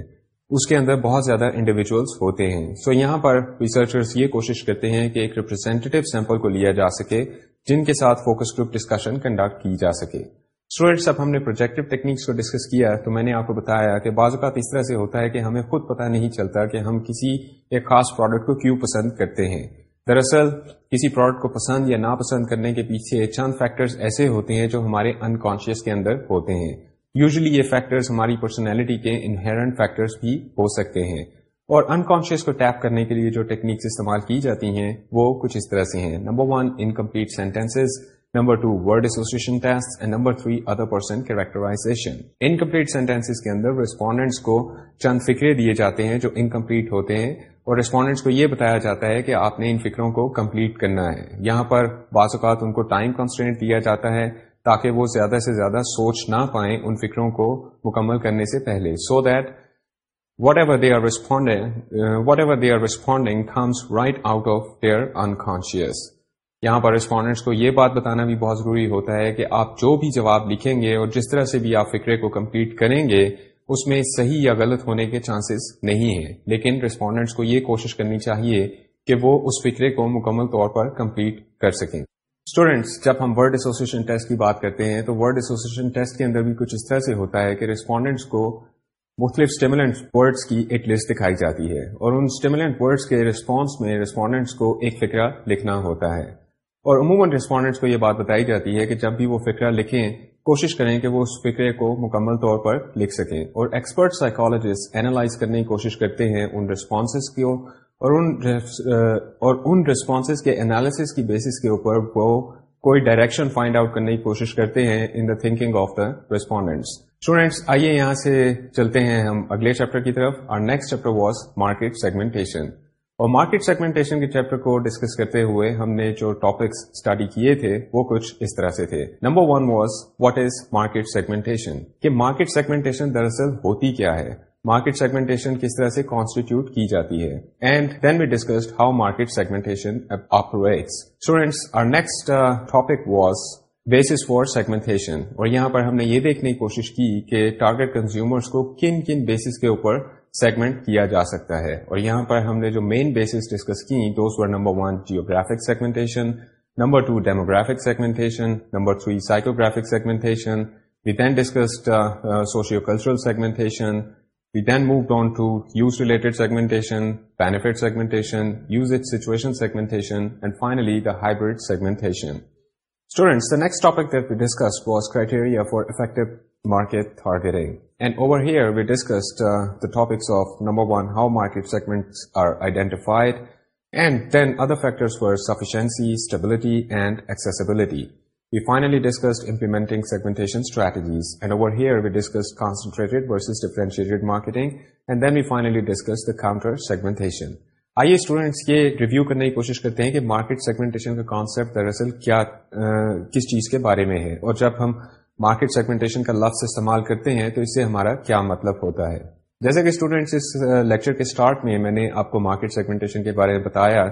اس کے اندر بہت زیادہ انڈیویجلس ہوتے ہیں سو so, یہاں پر ریسرچرس یہ کوشش کرتے ہیں کہ ایک ریپرزینٹیو سیمپل کو لیا جا سکے جن کے ساتھ فوکس گروپ ڈسکشن کنڈکٹ کی جا سکے اسٹوڈینٹس اب ہم نے پروجیکٹو ٹیکنیکس کو ڈسکس کیا تو میں نے آپ کو بتایا کہ بعض اوقات اس طرح سے ہوتا ہے کہ ہمیں خود پتہ نہیں چلتا کہ ہم کسی ایک خاص پروڈکٹ کو کیوں پسند کرتے ہیں دراصل کسی پروڈکٹ کو پسند یا ناپسند کرنے کے پیچھے چند فیکٹر ایسے ہوتے ہیں جو ہمارے انکانشیس کے اندر ہوتے ہیں یوزلی یہ فیکٹر ہماری پرسنالٹی کے انہرنٹ فیکٹر بھی ہو سکتے ہیں اور انکانشیس کو ٹیپ کرنے کے لیے جو ٹیکنیکس استعمال کی جاتی ہیں وہ کچھ اس طرح سے ہیں number one incomplete sentences number two word association test and number three other person characterisation incomplete sentence کے اندر ریسپونڈینٹس کو چند فکرے دیے جاتے ہیں جو انکمپلیٹ ہوتے ہیں اور ریسپونڈینٹس کو یہ بتایا جاتا ہے کہ آپ نے ان فکروں کو کمپلیٹ کرنا ہے یہاں پر بعض اوقات ان کو ٹائم کانسنٹریٹ دیا جاتا ہے تاکہ وہ زیادہ سے زیادہ سوچ نہ پائیں ان فکروں کو مکمل کرنے سے پہلے so that whatever they are responding whatever they are responding Thums right out of their unconscious یہاں پر ریسپونڈنٹس کو یہ بات بتانا بھی بہت ضروری ہوتا ہے کہ آپ جو بھی جواب لکھیں گے اور جس طرح سے بھی آپ فکرے کو کمپلیٹ کریں گے اس میں صحیح یا غلط ہونے کے چانسز نہیں ہیں لیکن ریسپونڈنٹس کو یہ کوشش کرنی چاہیے کہ وہ اس فکرے کو مکمل طور پر کمپلیٹ کر سکیں اسٹوڈینٹس جب ہم ورڈ ایسوسیشن ٹیسٹ کی بات کرتے ہیں تو ورڈ ایسوسیشن ٹیسٹ کے اندر بھی کچھ اس طرح سے ہوتا ہے کہ ریسپونڈنٹس کو مختلف اسٹیملنٹ ورڈس کی ایک لسٹ دکھائی جاتی ہے اور ان اسٹیملنٹ ورڈس کے ریسپانس میں ریسپونڈنٹس کو ایک فکرہ لکھنا ہوتا ہے اور عموماً رسپونڈنٹس کو یہ بات بتائی جاتی ہے کہ جب بھی وہ فکرہ لکھیں کوشش کریں کہ وہ اس فکرے کو مکمل طور پر لکھ سکیں اور ایکسپرٹ سائیکالوجسٹ اینالائز کرنے کی کوشش کرتے ہیں ان ریسپانسز کو اور ان اور ان ریسپانسز کے اینالیس کی بیسس کے اوپر وہ کوئی ڈائریکشن فائنڈ آؤٹ کرنے کی کوشش کرتے ہیں in the thinking of the respondents students آئیے یہاں سے چلتے ہیں ہم اگلے چیپٹر چیپٹر کی طرف اور نیکسٹ مارکیٹ سیگمنٹیشن اور مارکیٹ سیگمنٹیشن کے چیپٹر کو ڈسکس کرتے ہوئے ہم نے جو ٹاپکس اسٹڈی کیے تھے وہ کچھ اس طرح سے تھے number one was what is market market segmentation segmentation کہ دراصل ہوتی کیا ہے مارکیٹ سیگمنٹیشن کس طرح سے کانسٹیٹیوٹ کی جاتی ہے and then be discuss how market segmentation students next topic was basis for segmentation اور یہاں پر ہم نے یہ دیکھنے کی کوشش کی کہ ٹارگیٹ کنزیومرس کو کن کن بیسس کے اوپر سیگمنٹ کیا جا سکتا ہے اور یہاں پر ہم نے جو مین بیسس ڈسکس کی تو were number one geographic segmentation number two demographic segmentation number three psychographic segmentation we then discussed socio cultural segmentation we then moved on to use related segmentation segmentation benefit use it situation segmentation and finally the hybrid segmentation segment criteria for the market targeting. And over here, we discussed uh, the topics of, number one, how market segments are identified, and then other factors were sufficiency, stability, and accessibility. We finally discussed implementing segmentation strategies, and over here, we discussed concentrated versus differentiated marketing, and then we finally discussed the counter-segmentation. آئیے students یہ review کرنے کی کوشش کرتے ہیں کہ market segmentation کا concept دراصل کیا کس چیز کے بارے میں ہے اور جب ہم مارکیٹ سیگمنٹیشن کا لفظ استعمال کرتے ہیں تو اس سے ہمارا کیا مطلب ہوتا ہے جیسے کہ اسٹوڈینٹس اس لیکچر کے اسٹارٹ میں میں نے آپ کو مارکیٹ سیگمنٹیشن کے بارے میں بتایا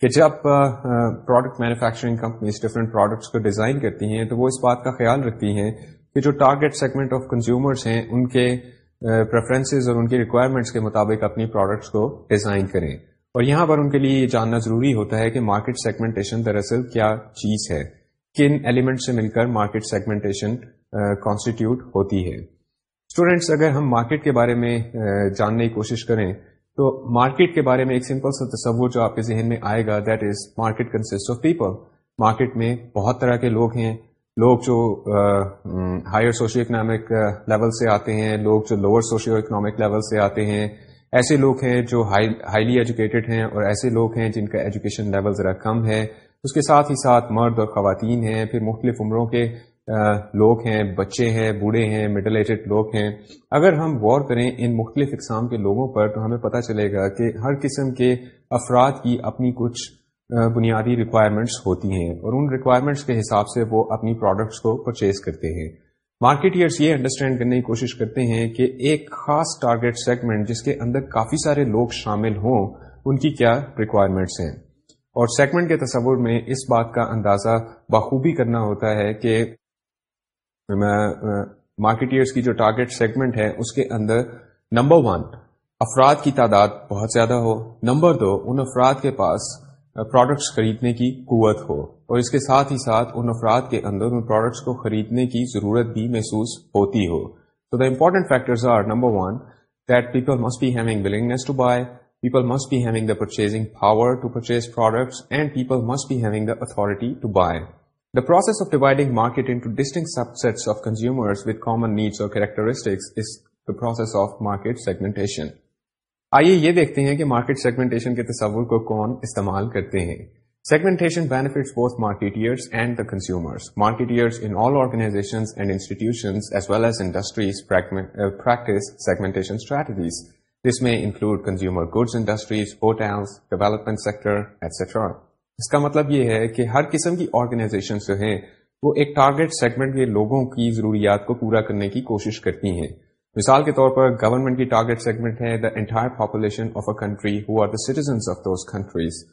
کہ جب product manufacturing companies different products کو ڈیزائن کرتی ہیں تو وہ اس بات کا خیال رکھتی ہیں کہ جو ٹارگیٹ سیگمنٹ آف کنزیومرس ہیں ان کے پریفرنسز اور ان کی ریکوائرمنٹس کے مطابق اپنی پروڈکٹس کو ڈیزائن کریں اور یہاں پر ان کے لیے یہ جاننا ضروری ہوتا ہے کہ مارکیٹ سیگمنٹیشن دراصل کیا چیز ہے کن ایلیمنٹ سے مل کر مارکیٹ سیگمنٹیشن کانسٹیٹیوٹ ہوتی ہے اسٹوڈینٹس اگر ہم مارکیٹ کے بارے میں uh, جاننے کی کوشش کریں تو مارکیٹ کے بارے میں ایک سمپل سا تصور جو آپ کے ذہن میں آئے گا that is market consists of people market میں بہت طرح کے لوگ ہیں لوگ جو ہائر سوشیو اکنامک لیول سے آتے ہیں لوگ جو لوور سوشیو اکنامک لیول سے آتے ہیں ایسے لوگ ہیں جو ہائیلی ایجوکیٹڈ ہیں اور ایسے لوگ ہیں جن کا ایجوکیشن لیول ذرا کم ہے اس کے ساتھ ہی ساتھ مرد اور خواتین ہیں پھر مختلف عمروں کے لوگ ہیں بچے ہیں بوڑھے ہیں مڈل ایجڈ لوگ ہیں اگر ہم غور کریں ان مختلف اقسام کے لوگوں پر تو ہمیں پتہ چلے گا کہ ہر قسم کے افراد کی اپنی کچھ بنیادی ریکوائرمنٹس ہوتی ہیں اور ان ریکوائرمنٹس کے حساب سے وہ اپنی پروڈکٹس کو پرچیز کرتے ہیں مارکیٹرس یہ انڈرسٹینڈ کرنے کی کوشش کرتے ہیں کہ ایک خاص ٹارگیٹ سیگمنٹ جس کے اندر کافی سارے لوگ شامل ہوں ان کی کیا ریکوائرمنٹس ہیں اور سیگمنٹ کے تصور میں اس بات کا اندازہ بخوبی کرنا ہوتا ہے کہ مارکیٹرس کی جو ٹارگیٹ سیگمنٹ ہے اس کے اندر نمبر ون افراد کی تعداد بہت زیادہ ہو نمبر دو ان افراد کے پاس پروڈکٹس خریدنے کی قوت ہو اور اس کے ساتھ ہی ساتھ ان افراد کے اندر ان پروڈکٹس کو خریدنے کی ضرورت بھی محسوس ہوتی ہو the important factors are number one that people must be having willingness to buy people must be purchasing power to purchase products of market segmentation. آئیے یہ دیکھتے ہیں کہ مارکیٹ سیگمنٹیشن کے تصور کو کون استعمال کرتے ہیں benefits both market and industries practice strategies جس میں include consumer goods industries hotels, development sector et cetera اس کا مطلب یہ ہے کہ ہر قسم کی آرگنائزیشن جو ہیں وہ ایک ٹارگیٹ سیگمنٹ کے لوگوں کی ضروریات کو پورا کرنے کی کوشش کرتی ہیں مثال کے طور پر گورنمنٹ کی ٹارگیٹ سیگمنٹ ہے the entire population of of a country who or the those countries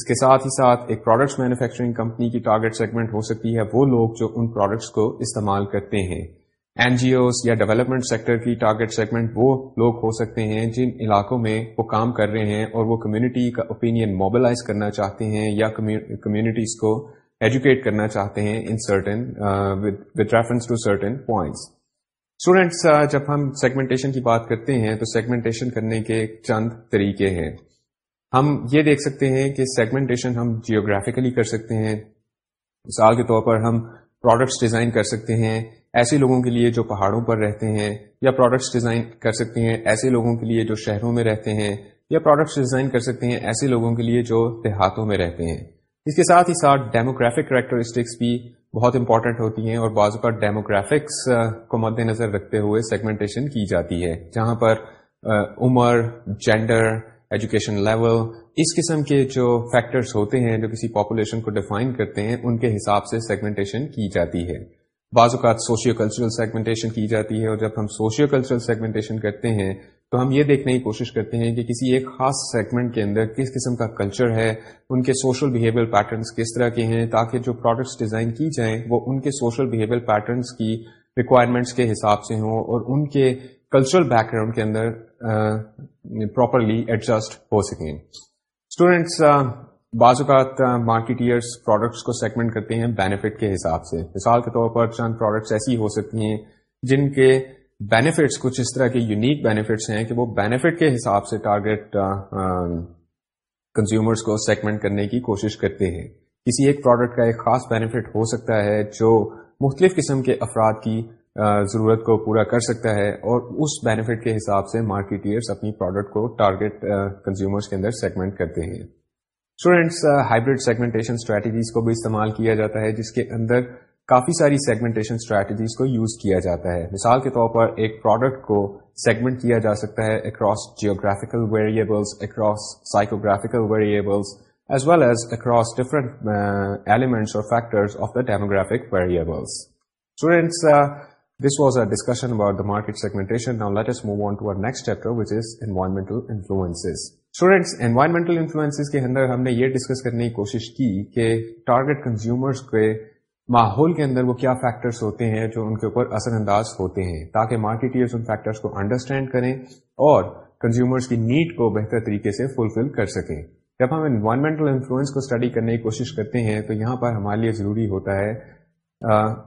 اس کے ساتھ ہی ساتھ ایک پروڈکٹس مینوفیکچرنگ کمپنی کی ٹارگیٹ سیگمنٹ ہو سکتی ہے وہ لوگ جو ان پروڈکٹس کو استعمال کرتے ہیں این جی اوز یا ڈیولپمنٹ سیکٹر کی ٹارگیٹ سیگمنٹ وہ لوگ ہو سکتے ہیں جن علاقوں میں وہ کام کر رہے ہیں اور وہ کمیونٹی کا اوپینین موبلائز کرنا چاہتے ہیں یا کمیونٹیز کو ایجوکیٹ کرنا چاہتے ہیں in certain certain reference to points students جب ہم سیگمنٹیشن کی بات کرتے ہیں تو سیگمنٹیشن کرنے کے چند طریقے ہیں ہم یہ دیکھ سکتے ہیں کہ سیگمنٹیشن ہم جیوگرافیکلی کر سکتے ہیں مثال کے طور پر ہم پروڈکٹس ڈیزائن کر سکتے ہیں ایسے لوگوں کے لیے جو پہاڑوں پر رہتے ہیں یا پروڈکٹس ڈیزائن کر سکتے ہیں ایسے لوگوں کے لیے جو شہروں میں رہتے ہیں یا پروڈکٹس ڈیزائن کر سکتے ہیں ایسے لوگوں کے لیے جو دیہاتوں میں رہتے ہیں اس کے ساتھ ہی ساتھ ڈیموگرافک کریکٹرسٹکس بھی بہت امپورٹنٹ ہوتی ہیں اور بعض اوقات ڈیموگرافکس کو مد نظر رکھتے ہوئے سیگمنٹیشن کی جاتی ہے جہاں پر عمر جینڈر ایجوکیشن لیول اس قسم کے جو فیکٹرس ہوتے ہیں جو کسی پاپولیشن کو ڈیفائن کرتے ہیں ان کے حساب سے سیگمنٹیشن کی جاتی ہے بعض اوقات سوشیو کلچرل سیگمنٹیشن کی جاتی ہے اور جب ہم سوشیو کلچرل سیگمنٹیشن کرتے ہیں تو ہم یہ دیکھنے کی کوشش کرتے ہیں کہ کسی ایک خاص سیگمنٹ کے اندر کس قسم کا کلچر ہے ان کے سوشل بہیویئر پیٹرنس کس طرح کے ہیں تاکہ جو پروڈکٹس ڈیزائن کی جائیں وہ ان کے سوشل بہیویئر پیٹرنس کی ریکوائرمنٹس کے حساب سے ہوں اور ان کے کلچرل بیک گراؤنڈ کے اندر پراپرلی ایڈجسٹ ہو سکیں اسٹوڈینٹس بعض اوقات مارکیٹیئرس پروڈکٹس کو سیگمنٹ کرتے ہیں بینیفٹ کے حساب سے مثال کے طور پر چند پروڈکٹس ایسی ہو سکتی ہیں جن کے بینیفٹس کچھ اس طرح کے یونیک بینیفٹس ہیں کہ وہ بینیفٹ کے حساب سے ٹارگیٹ کنزیومرس کو سیگمنٹ کرنے کی کوشش کرتے ہیں کسی ایک پروڈکٹ کا ایک خاص بینیفٹ ہو سکتا ہے جو مختلف قسم کے افراد کی ضرورت کو پورا کر سکتا ہے اور اس بینیفٹ کے حساب سے مارکیٹرس اپنی پروڈکٹ کو ٹارگیٹ کنزیومرس کے اندر سیگمنٹ کرتے ہیں اسٹوڈینٹس ہائبریڈ سیگمنٹیشن اسٹریٹجیز کو بھی استعمال کیا جاتا ہے جس کے اندر کافی ساری سیگمنٹیشن اسٹریٹجیز کو یوز کیا جاتا ہے مثال کے طور پر ایک پروڈکٹ کو سیگمنٹ کیا جا سکتا ہے across geographical variables across psychographical variables as well as across different elements اور factor of the demographic variables students this was a discussion about the market segmentation move to our chapter which is environmental influences students environmental influence کے اندر ہم نے یہ discuss کرنے کی کوشش کی کہ ٹارگیٹ کنزیومرس کے ماحول کے اندر وہ کیا فیکٹرس ہوتے ہیں جو ان کے اوپر اثر انداز ہوتے ہیں تاکہ مارکیٹس ان فیکٹرس کو انڈرسٹینڈ کریں اور کنزیومرس کی نیڈ کو بہتر طریقے سے فلفل کر سکیں جب ہم انوائرمنٹل انفلوئنس کو اسٹڈی کرنے کی کوشش کرتے ہیں تو یہاں پر ہمارے لیے ضروری ہوتا ہے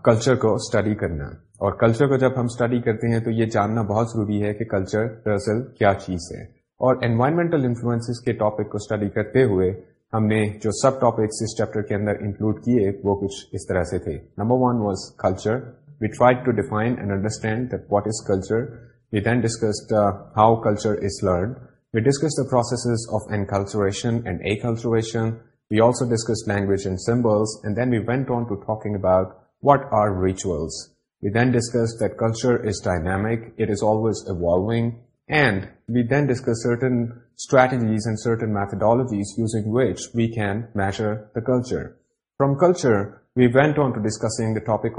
کلچر کو اسٹڈی کرنا اور کلچر کو جب ہم اسٹڈی کرتے ہیں تو یہ جاننا بہت ضروری ہے کہ کلچر دراصل کیا چیز ہے اور انوائرمنٹل انفلوئنس کے ٹاپک کو اسٹڈی کرتے ہوئے ہم نے جو سب ٹاپکس اس چیپٹر کے اندر انکلوڈ کیے وہ کچھ اس طرح سے تھے number one was culture we try to define and understand what is culture we then discussed how culture is learn we discuss the process of and acculturation we also discuss language and symbols and then we went on to talking about what are rituals we then discuss that culture is dynamic it is always evolving and we then discuss certain strategies and certain methodologies which we can measure the culture from culture we went وانگکل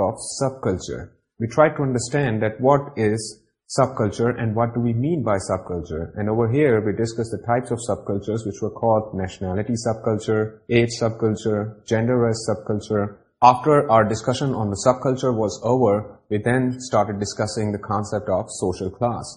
we try to understand what is subculture we discuss which national gender after our discussion on culture was over we then discussing the concept of social class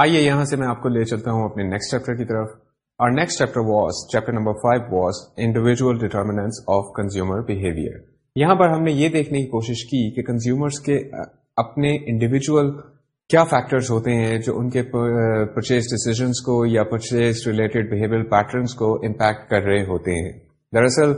آئیے یہاں سے میں آپ کو لے چلتا ہوں اپنے نیکسٹ چیپٹر کی طرف اور next chapter was chapter number five was individual determinants of consumer behaviour یہاں پر ہم نے یہ دیکھنے کی کوشش کی کہ کنزیومرس کے اپنے انڈیویجل کیا فیکٹرز ہوتے ہیں جو ان کے پرچیز ڈیسیزنس کو یا پرچیز ریلیٹڈ بہیویئر پیٹرنس کو امپیکٹ کر رہے ہوتے ہیں دراصل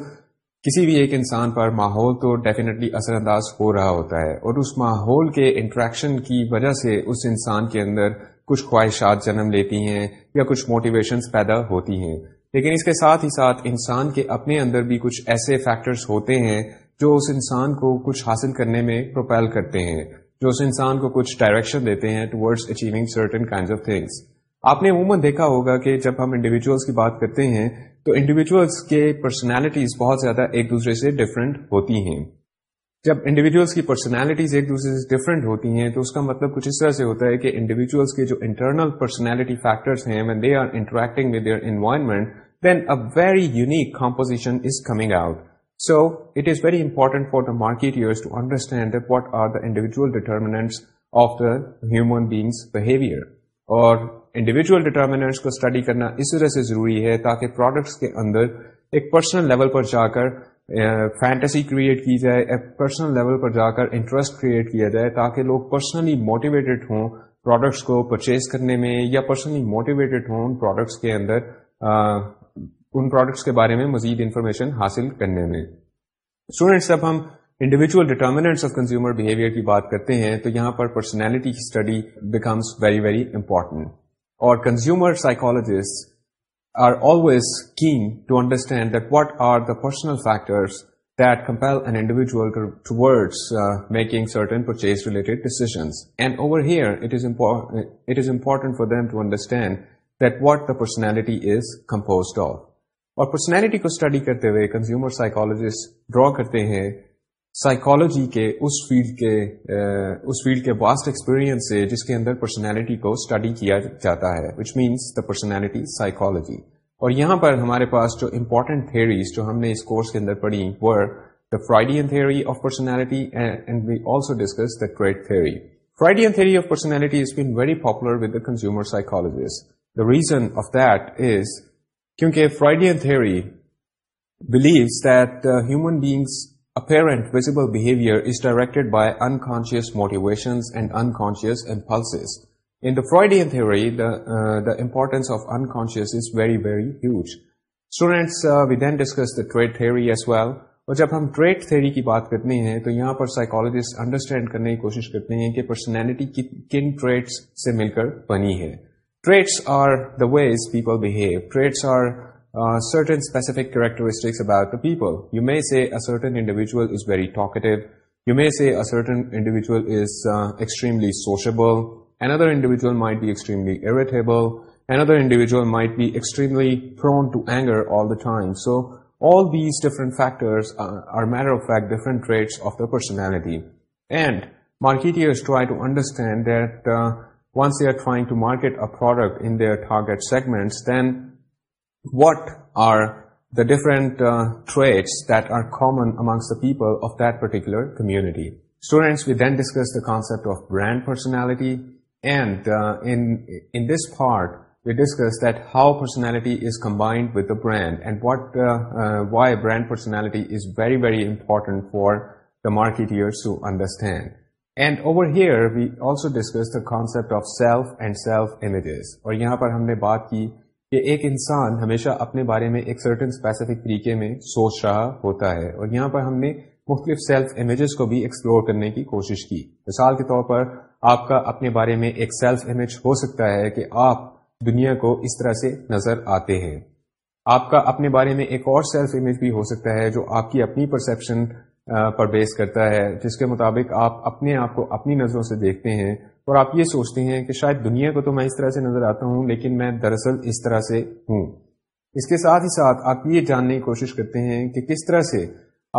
کسی بھی ایک انسان پر ماحول تو ڈیفینیٹلی اثر انداز ہو رہا ہوتا ہے اور اس ماحول کے انٹریکشن کی وجہ سے اس انسان کے اندر کچھ خواہشات جنم لیتی ہیں یا کچھ موٹیویشنس پیدا ہوتی ہیں لیکن اس کے ساتھ ہی ساتھ انسان کے اپنے اندر بھی کچھ ایسے فیکٹرز ہوتے ہیں جو اس انسان کو کچھ حاصل کرنے میں پروپیل کرتے ہیں جو اس انسان کو کچھ ڈائریکشن دیتے ہیں towards achieving certain kind of things آپ نے عموماً دیکھا ہوگا کہ جب ہم انڈیویجلس کی بات کرتے ہیں تو انڈیویجلس کے پرسنالٹیز بہت زیادہ ایک دوسرے سے ڈفرینٹ ہوتی ہیں جب انڈیویجلس کی پرسنالٹیز ایک دوسرے سے ڈفرینٹ ہوتی ہیں تو اس کا مطلب کچھ اس طرح سے ہوتا ہے کہ انڈیویجلس کے جو انٹرنل پرسنالٹی فیکٹرس ہیں when they are interacting with environment then very very unique composition is is coming out so it important for the marketers to understand what are the individual determinants of the human beings behaviour اور individual determinants کو study کرنا اس طرح سے ضروری ہے تاکہ products کے اندر ایک پرسنل لیول پر جا کر فینٹیسی کریٹ کی جائے پرسنل لیول پر جا کر انٹرسٹ کریٹ کیا جائے تاکہ لوگ پرسنلی موٹیویٹیڈ ہوں پروڈکٹس کو پرچیز کرنے میں یا پرسنلی موٹیویٹیڈ ہوں ان پروڈکٹس کے اندر ان پروڈکٹس کے بارے میں مزید انفارمیشن حاصل کرنے میں اسٹوڈینٹس جب ہم individual determinants of consumer behaviour کی بات کرتے ہیں تو یہاں پر پرسنالٹی کی study becomes very very important اور consumer psychologist personal factor in individual making certain purchase related decisions and over here it is important for them to understand that what the personality is compose or اور personality کو study کرتے ہوئے consumer psychologist draw کرتے ہیں psychology کے اس field کے uh, اس فیلڈ کے واسٹ ایکسپیرئنس سے جس کے اندر پرسنالٹی کو اسٹڈی کیا جاتا ہے which means the personality psychology اور یہاں پر ہمارے پاس جو امپورٹنٹ تھوریز جو ہم نے اس کورس کے اندر پڑھی were the Freudian theory of personality and we also discuss the trait theory Freudian theory of personality is been very popular with the consumer psychologies the reason of that is کیونکہ Freudian theory believes that human beings students we then discuss the trait theory as well اور جب ہم trait theory کی بات کرتے ہیں تو یہاں پر سائیکالوجسٹ انڈرسٹینڈ کرنے کی کوشش کرتے ہیں کہ پرسنالٹی کن ٹریڈس سے مل کر بنی ہے traits are the ways people behave are certain specific characteristics about the people you may you may anger so all these different factors matter of different personality and marketers understand that once we are trying to market product segment then what are the different trait that are coming in people of that particular community students we then discuss the concept of brand personality and this part we discuss how personality is combined with the brand and what why brand personality is very very important for the marketers to understand and over here we also discuss the concept of self and self images اور یہاں پر ہم نے بات کی کہ ایک انسان ہمیشہ اپنے بارے میں ایک سرٹن اسپیسیفک طریقے میں سوچ رہا ہوتا ہے اور یہاں پر ہم نے مختلف سیلف امیجز کو بھی ایکسپلور کرنے کی کوشش کی مثال کے طور پر آپ کا اپنے بارے میں ایک سیلف امیج ہو سکتا ہے کہ آپ دنیا کو اس طرح سے نظر آتے ہیں آپ کا اپنے بارے میں ایک اور سیلف امیج بھی ہو سکتا ہے جو آپ کی اپنی پرسیپشن پر بیس کرتا ہے جس کے مطابق آپ اپنے آپ کو اپنی نظروں سے دیکھتے ہیں اور آپ یہ سوچتے ہیں کہ شاید دنیا کو تو میں اس طرح سے نظر آتا ہوں لیکن میں دراصل اس اس طرح سے ہوں کے ساتھ ساتھ ہی آپ یہ جاننے کی کوشش کرتے ہیں کہ کس طرح سے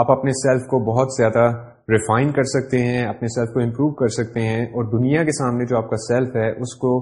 آپ اپنے سیلف کو بہت زیادہ ریفائن کر سکتے ہیں اپنے سیلف کو امپروو کر سکتے ہیں اور دنیا کے سامنے جو آپ کا سیلف ہے اس کو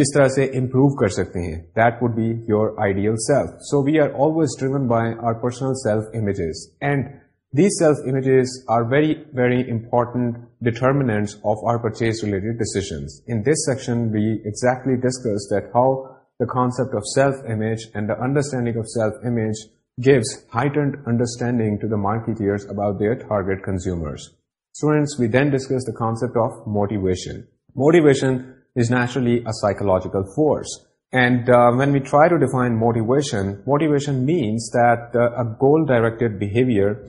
کس طرح سے امپروو کر سکتے ہیں that would be your ideal self so we are always driven by our personal self images and These self-images are very, very important determinants of our purchase-related decisions. In this section, we exactly discussed that how the concept of self-image and the understanding of self-image gives heightened understanding to the marketeers about their target consumers. Students, we then discussed the concept of motivation. Motivation is naturally a psychological force. And uh, when we try to define motivation means that uh, a goal-directed behavior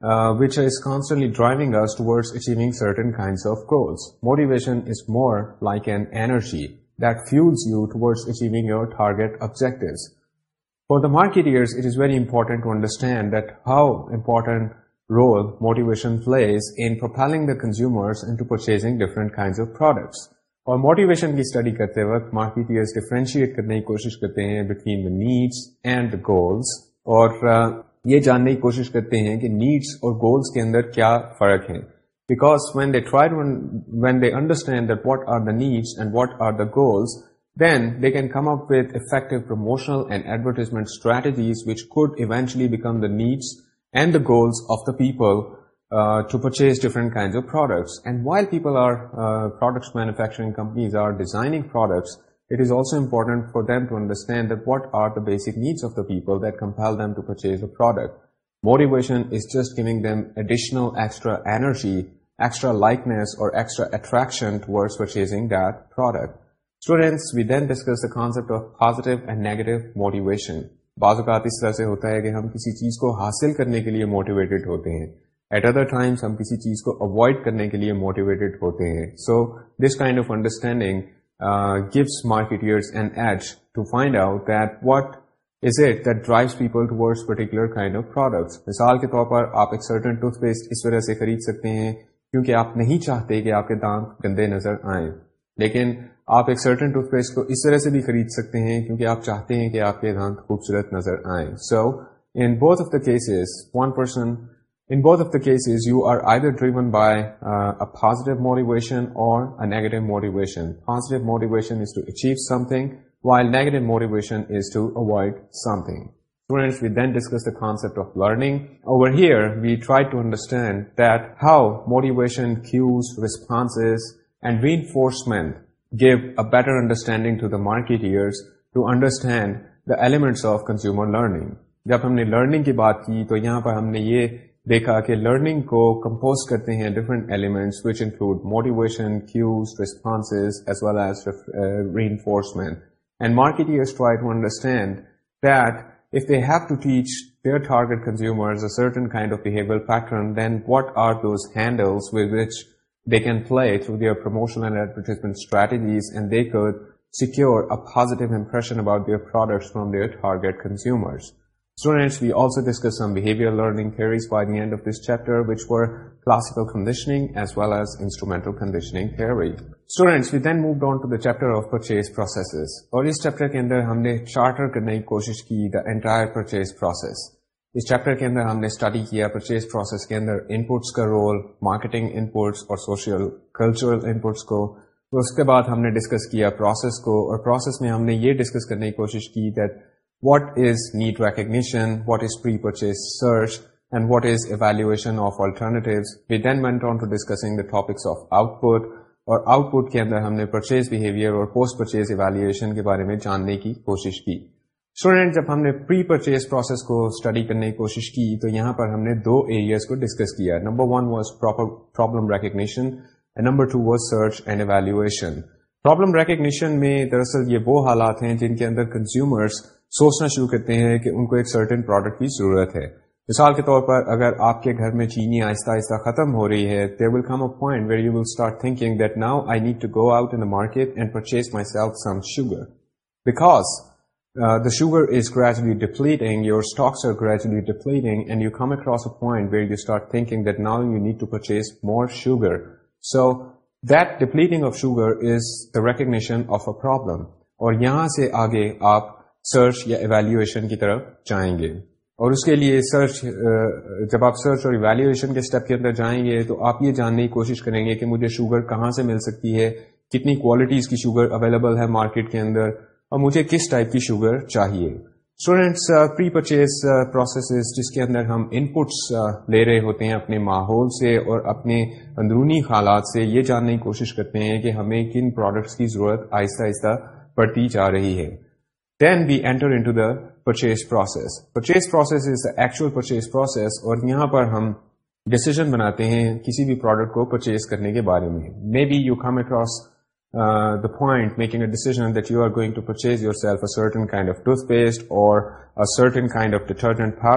which urgently driving achieving certain کا marketers very important to understand that how important role motivation plays in profiling the consumers purchasing different kinds of products اور motivation کی study کرتے وقت market differentiate کرنے کی کوشش کرتے ہیں between the needs and goals اور یہ جاننے کی کوشش کرتے ہیں کہ نیڈس اور گولس کے اندر کیا فرق ہے because when they try when they understand that what are the needs and what are the goals then they can come up with effective promotional and advertisement strategies which could eventually become the needs and the goals of the people to purchase different kind of products and while people are products manufacturing companies are designing products it is also important for them to understand that what are the basic needs of the people that compel them to purchase a product. Motivation is just giving them additional extra energy, extra likeness or extra attraction towards purchasing that product. Students, we then discuss the concept of positive and negative motivation. بعض اوقات اس طرح سے ہوتا ہے کہ ہم کسی چیز کو حاصل کرنے کے لیے موٹیویٹڈ ہوتے ہیں ایٹ ادر ٹائمس ہم کسی چیز کو اوائڈ کرنے کے لیے موٹیویٹڈ ہوتے ہیں so this kind of understanding goes aid to find کے طور پر آپ ایک اس وجہ سے خرید سکتے ہیں کیونکہ آپ نہیں چاہتے کہ آپ کے دانت گندے نظر آئیں لیکن آپ ایک سرٹن ٹوتھ پیسٹ کو اس طرح سے بھی خرید سکتے ہیں کیونکہ آپ چاہتے ہیں کہ آپ کے دانت خوبصورت نظر آئیں so in both of the cases one person better understanding to understand the element of consumer learning جب ہم نے لرننگ کی بات کی تو یہاں پر ہم نے یہ دیکھا کہ لرننگ کو کمپوز کرتے ہیں different elements which include motivation cues as as well reinforcement and market try to understand that consumers they have to teach their target then what are those handles with which they can play through their promotion and advertisement strategies and they can secure a positive impression about their products from their target consumers. Students, we also discussed some behavioral learning theories by the end of this chapter, which were classical conditioning as well as instrumental conditioning theory. Students, we then moved on to the chapter of purchase processes. In this chapter, we have tried the entire purchase process. اس chapter کے اندر ہم نے study کیا purchase process کے اندر inputs کا role marketing inputs اور سوشل کلچرل انپوٹس کو اس کے بعد ہم نے ڈسکس کیا پروسیس کو اور پروسیس میں ہم نے یہ ڈسکس کرنے کی کوشش کی that what is need recognition what is pre purchase search and what is evaluation output اور آؤٹ پٹ کے اندر ہم نے پرچیز بہیویئر اور پوسٹ پرچیز ایویلویشن کے بارے میں جاننے کی کوشش کی اسٹوڈینٹ جب ہم نے پری پرچیز پروسیس کو اسٹڈی کرنے کی کوشش کی تو یہاں پر ہم نے دو ایریاز کو ڈسکس کیا number one was problem recognition number two was search and evaluation problem recognition میں دراصل یہ وہ حالات ہیں جن کے اندر کنزیومرس سوچنا شروع کرتے ہیں کہ ان کو ایک سرٹن پروڈکٹ کی ضرورت ہے مثال کے طور پر اگر آپ کے گھر میں چینی آہستہ آہستہ ختم ہو رہی ہے there will come a point where you will start thinking that now I need to go out in market and purchase myself some sugar because the sugar is gradually depleting your stocks are gradually depleting and you come across a point where you start thinking that now you need to purchase more sugar so that depleting of sugar is the recognition of a problem اور یہاں سے آگے آپ search یا evaluation کی طرف جائیں گے اور اس کے لیے سرچ جب آپ سرچ اور ایویلویشن کے اسٹیپ کے اندر جائیں گے تو آپ یہ جاننے کی کوشش کریں گے کہ مجھے شوگر کہاں سے مل سکتی ہے کتنی کوالٹیز کی شوگر اویلیبل ہے مارکیٹ کے اندر اور مجھے کس ٹائپ کی شوگر چاہیے اسٹوڈینٹس پری پرچیز پروسیسز جس کے اندر ہم انپٹس لے رہے ہوتے ہیں اپنے ماحول سے اور اپنے اندرونی حالات سے یہ جاننے کی کوشش کرتے ہیں کہ ہمیں کن پروڈکٹس کی ضرورت آہستہ آہستہ پڑتی جا رہی ہے then we enter purchase process purchase purchase process اور یہاں پر ہم ڈسیزن بناتے ہیں کسی بھی کو پرچیز کرنے کے بارے میں point making you are going to purchase yourself certain کا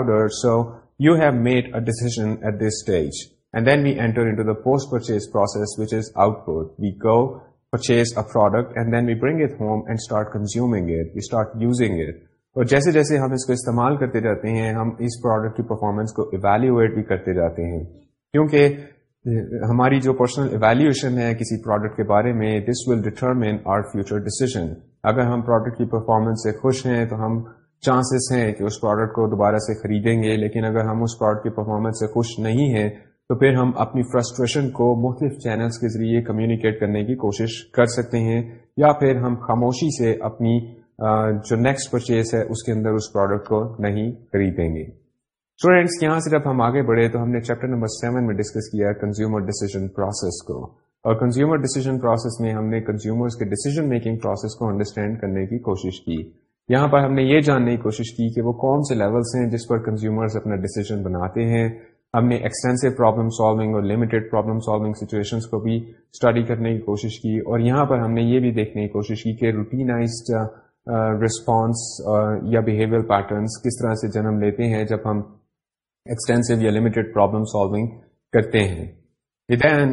decision at this stage and then we enter post purchase process which is output we go purchase a product and then we bring it home and start consuming it start using it اور جیسے جیسے ہم اس کو استعمال کرتے جاتے ہیں ہم اس پروڈکٹ کی پرفارمنس کو ایویلیویٹ بھی کرتے جاتے ہیں کیونکہ ہماری جو پرسنل ایویلویشن ہے کسی پروڈکٹ کے بارے میں this will determine our future decision اگر ہم پروڈکٹ کی پرفارمنس سے خوش ہیں تو ہم چانسز ہیں کہ اس پروڈکٹ کو دوبارہ سے خریدیں گے لیکن اگر ہم اس پروڈکٹ کی پرفارمنس سے خوش نہیں ہیں تو پھر ہم اپنی فرسٹریشن کو مختلف چینلز کے ذریعے کمیونیکیٹ کرنے کی کوشش کر سکتے ہیں یا پھر ہم خاموشی سے اپنی جو نیکسٹ پرچیز ہے اس کے اندر اس پروڈکٹ کو نہیں خریدیں گے اسٹوڈینٹس یہاں سے جب ہم آگے بڑھے تو ہم نے چیپٹر نمبر سیون میں ڈسکس کیا کنزیومر ڈیسیزن پروسیس کو اور کنزیومر ڈیسیزن پروسیس میں ہم نے کنزیومرز کے ڈیسیزن میکنگ پروسیس کو انڈرسٹینڈ کرنے کی کوشش کی یہاں پر ہم نے یہ جاننے کی کوشش کی کہ وہ کون سے لیولس ہیں جس پر کنزیومرز اپنا ڈیسیزن بناتے ہیں ہم نے ایکسٹینسو پرابلم سالونگ اور لمیٹڈ پرابلم سالونگ سچویشنس کو بھی اسٹڈی کرنے کی کوشش کی اور یہاں پر ہم نے یہ بھی دیکھنے کی کوشش کی کہ روٹینائزڈ رسپانس uh, uh, یا بیہیویئر پیٹرنس کس طرح سے جنم لیتے ہیں جب ہم ایکسٹینسو یا لمیٹڈ پرابلم سالونگ کرتے ہیں then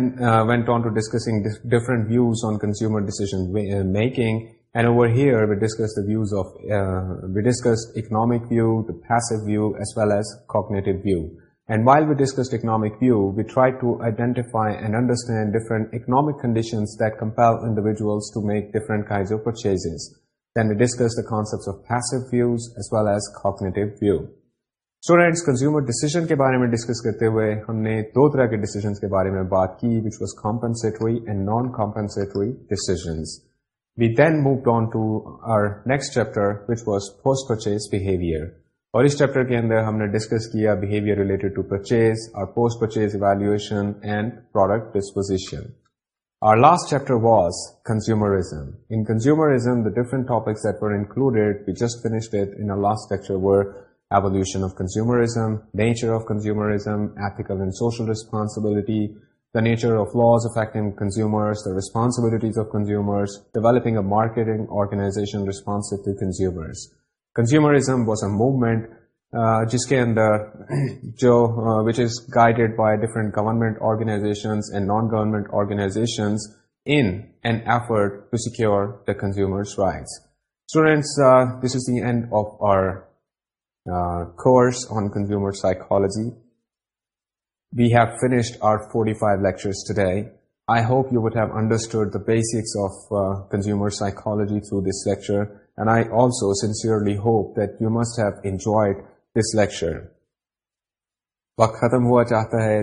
went on to discussing different views on consumer decision making and over here we discuss the views of we discuss economic view the passive view as well as cognitive view decisions کے بارے میں discuss کرتے ہوئے ہم نے دو طرح کے decisions کے بارے میں بات کی which وازٹریٹری decisions we then moved on to next chapter اور اس چیپٹر کے اندر ہم نے ڈسکس کیا بہیویئر ریلیٹڈ ٹو پرچیز اور post purchase evaluation and product disposition Our last chapter was consumerism. In consumerism, the different topics that were included, we just finished it in our last lecture, were evolution of consumerism, nature of consumerism, ethical and social responsibility, the nature of laws affecting consumers, the responsibilities of consumers, developing a marketing organization responsive to consumers. Consumerism was a movement جس کے اندر جو which is guided by different government organizations and non government organs and rights consumer this is the end of our course on consumer psychology we have finished our forty five lectures today I hope you would have the basics of consumer psychology through this lecture and I also sincerely hope that you must وقت ختم ہوا چاہتا ہے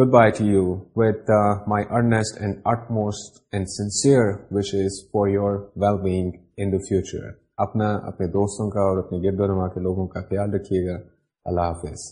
good bye to you with my earnest and utmost and sincere is for your well being in the future اپنا اپنے دوستوں کا اور اپنے گرد و نما کے لوگوں کا خیال رکھیے گا اللہ حافظ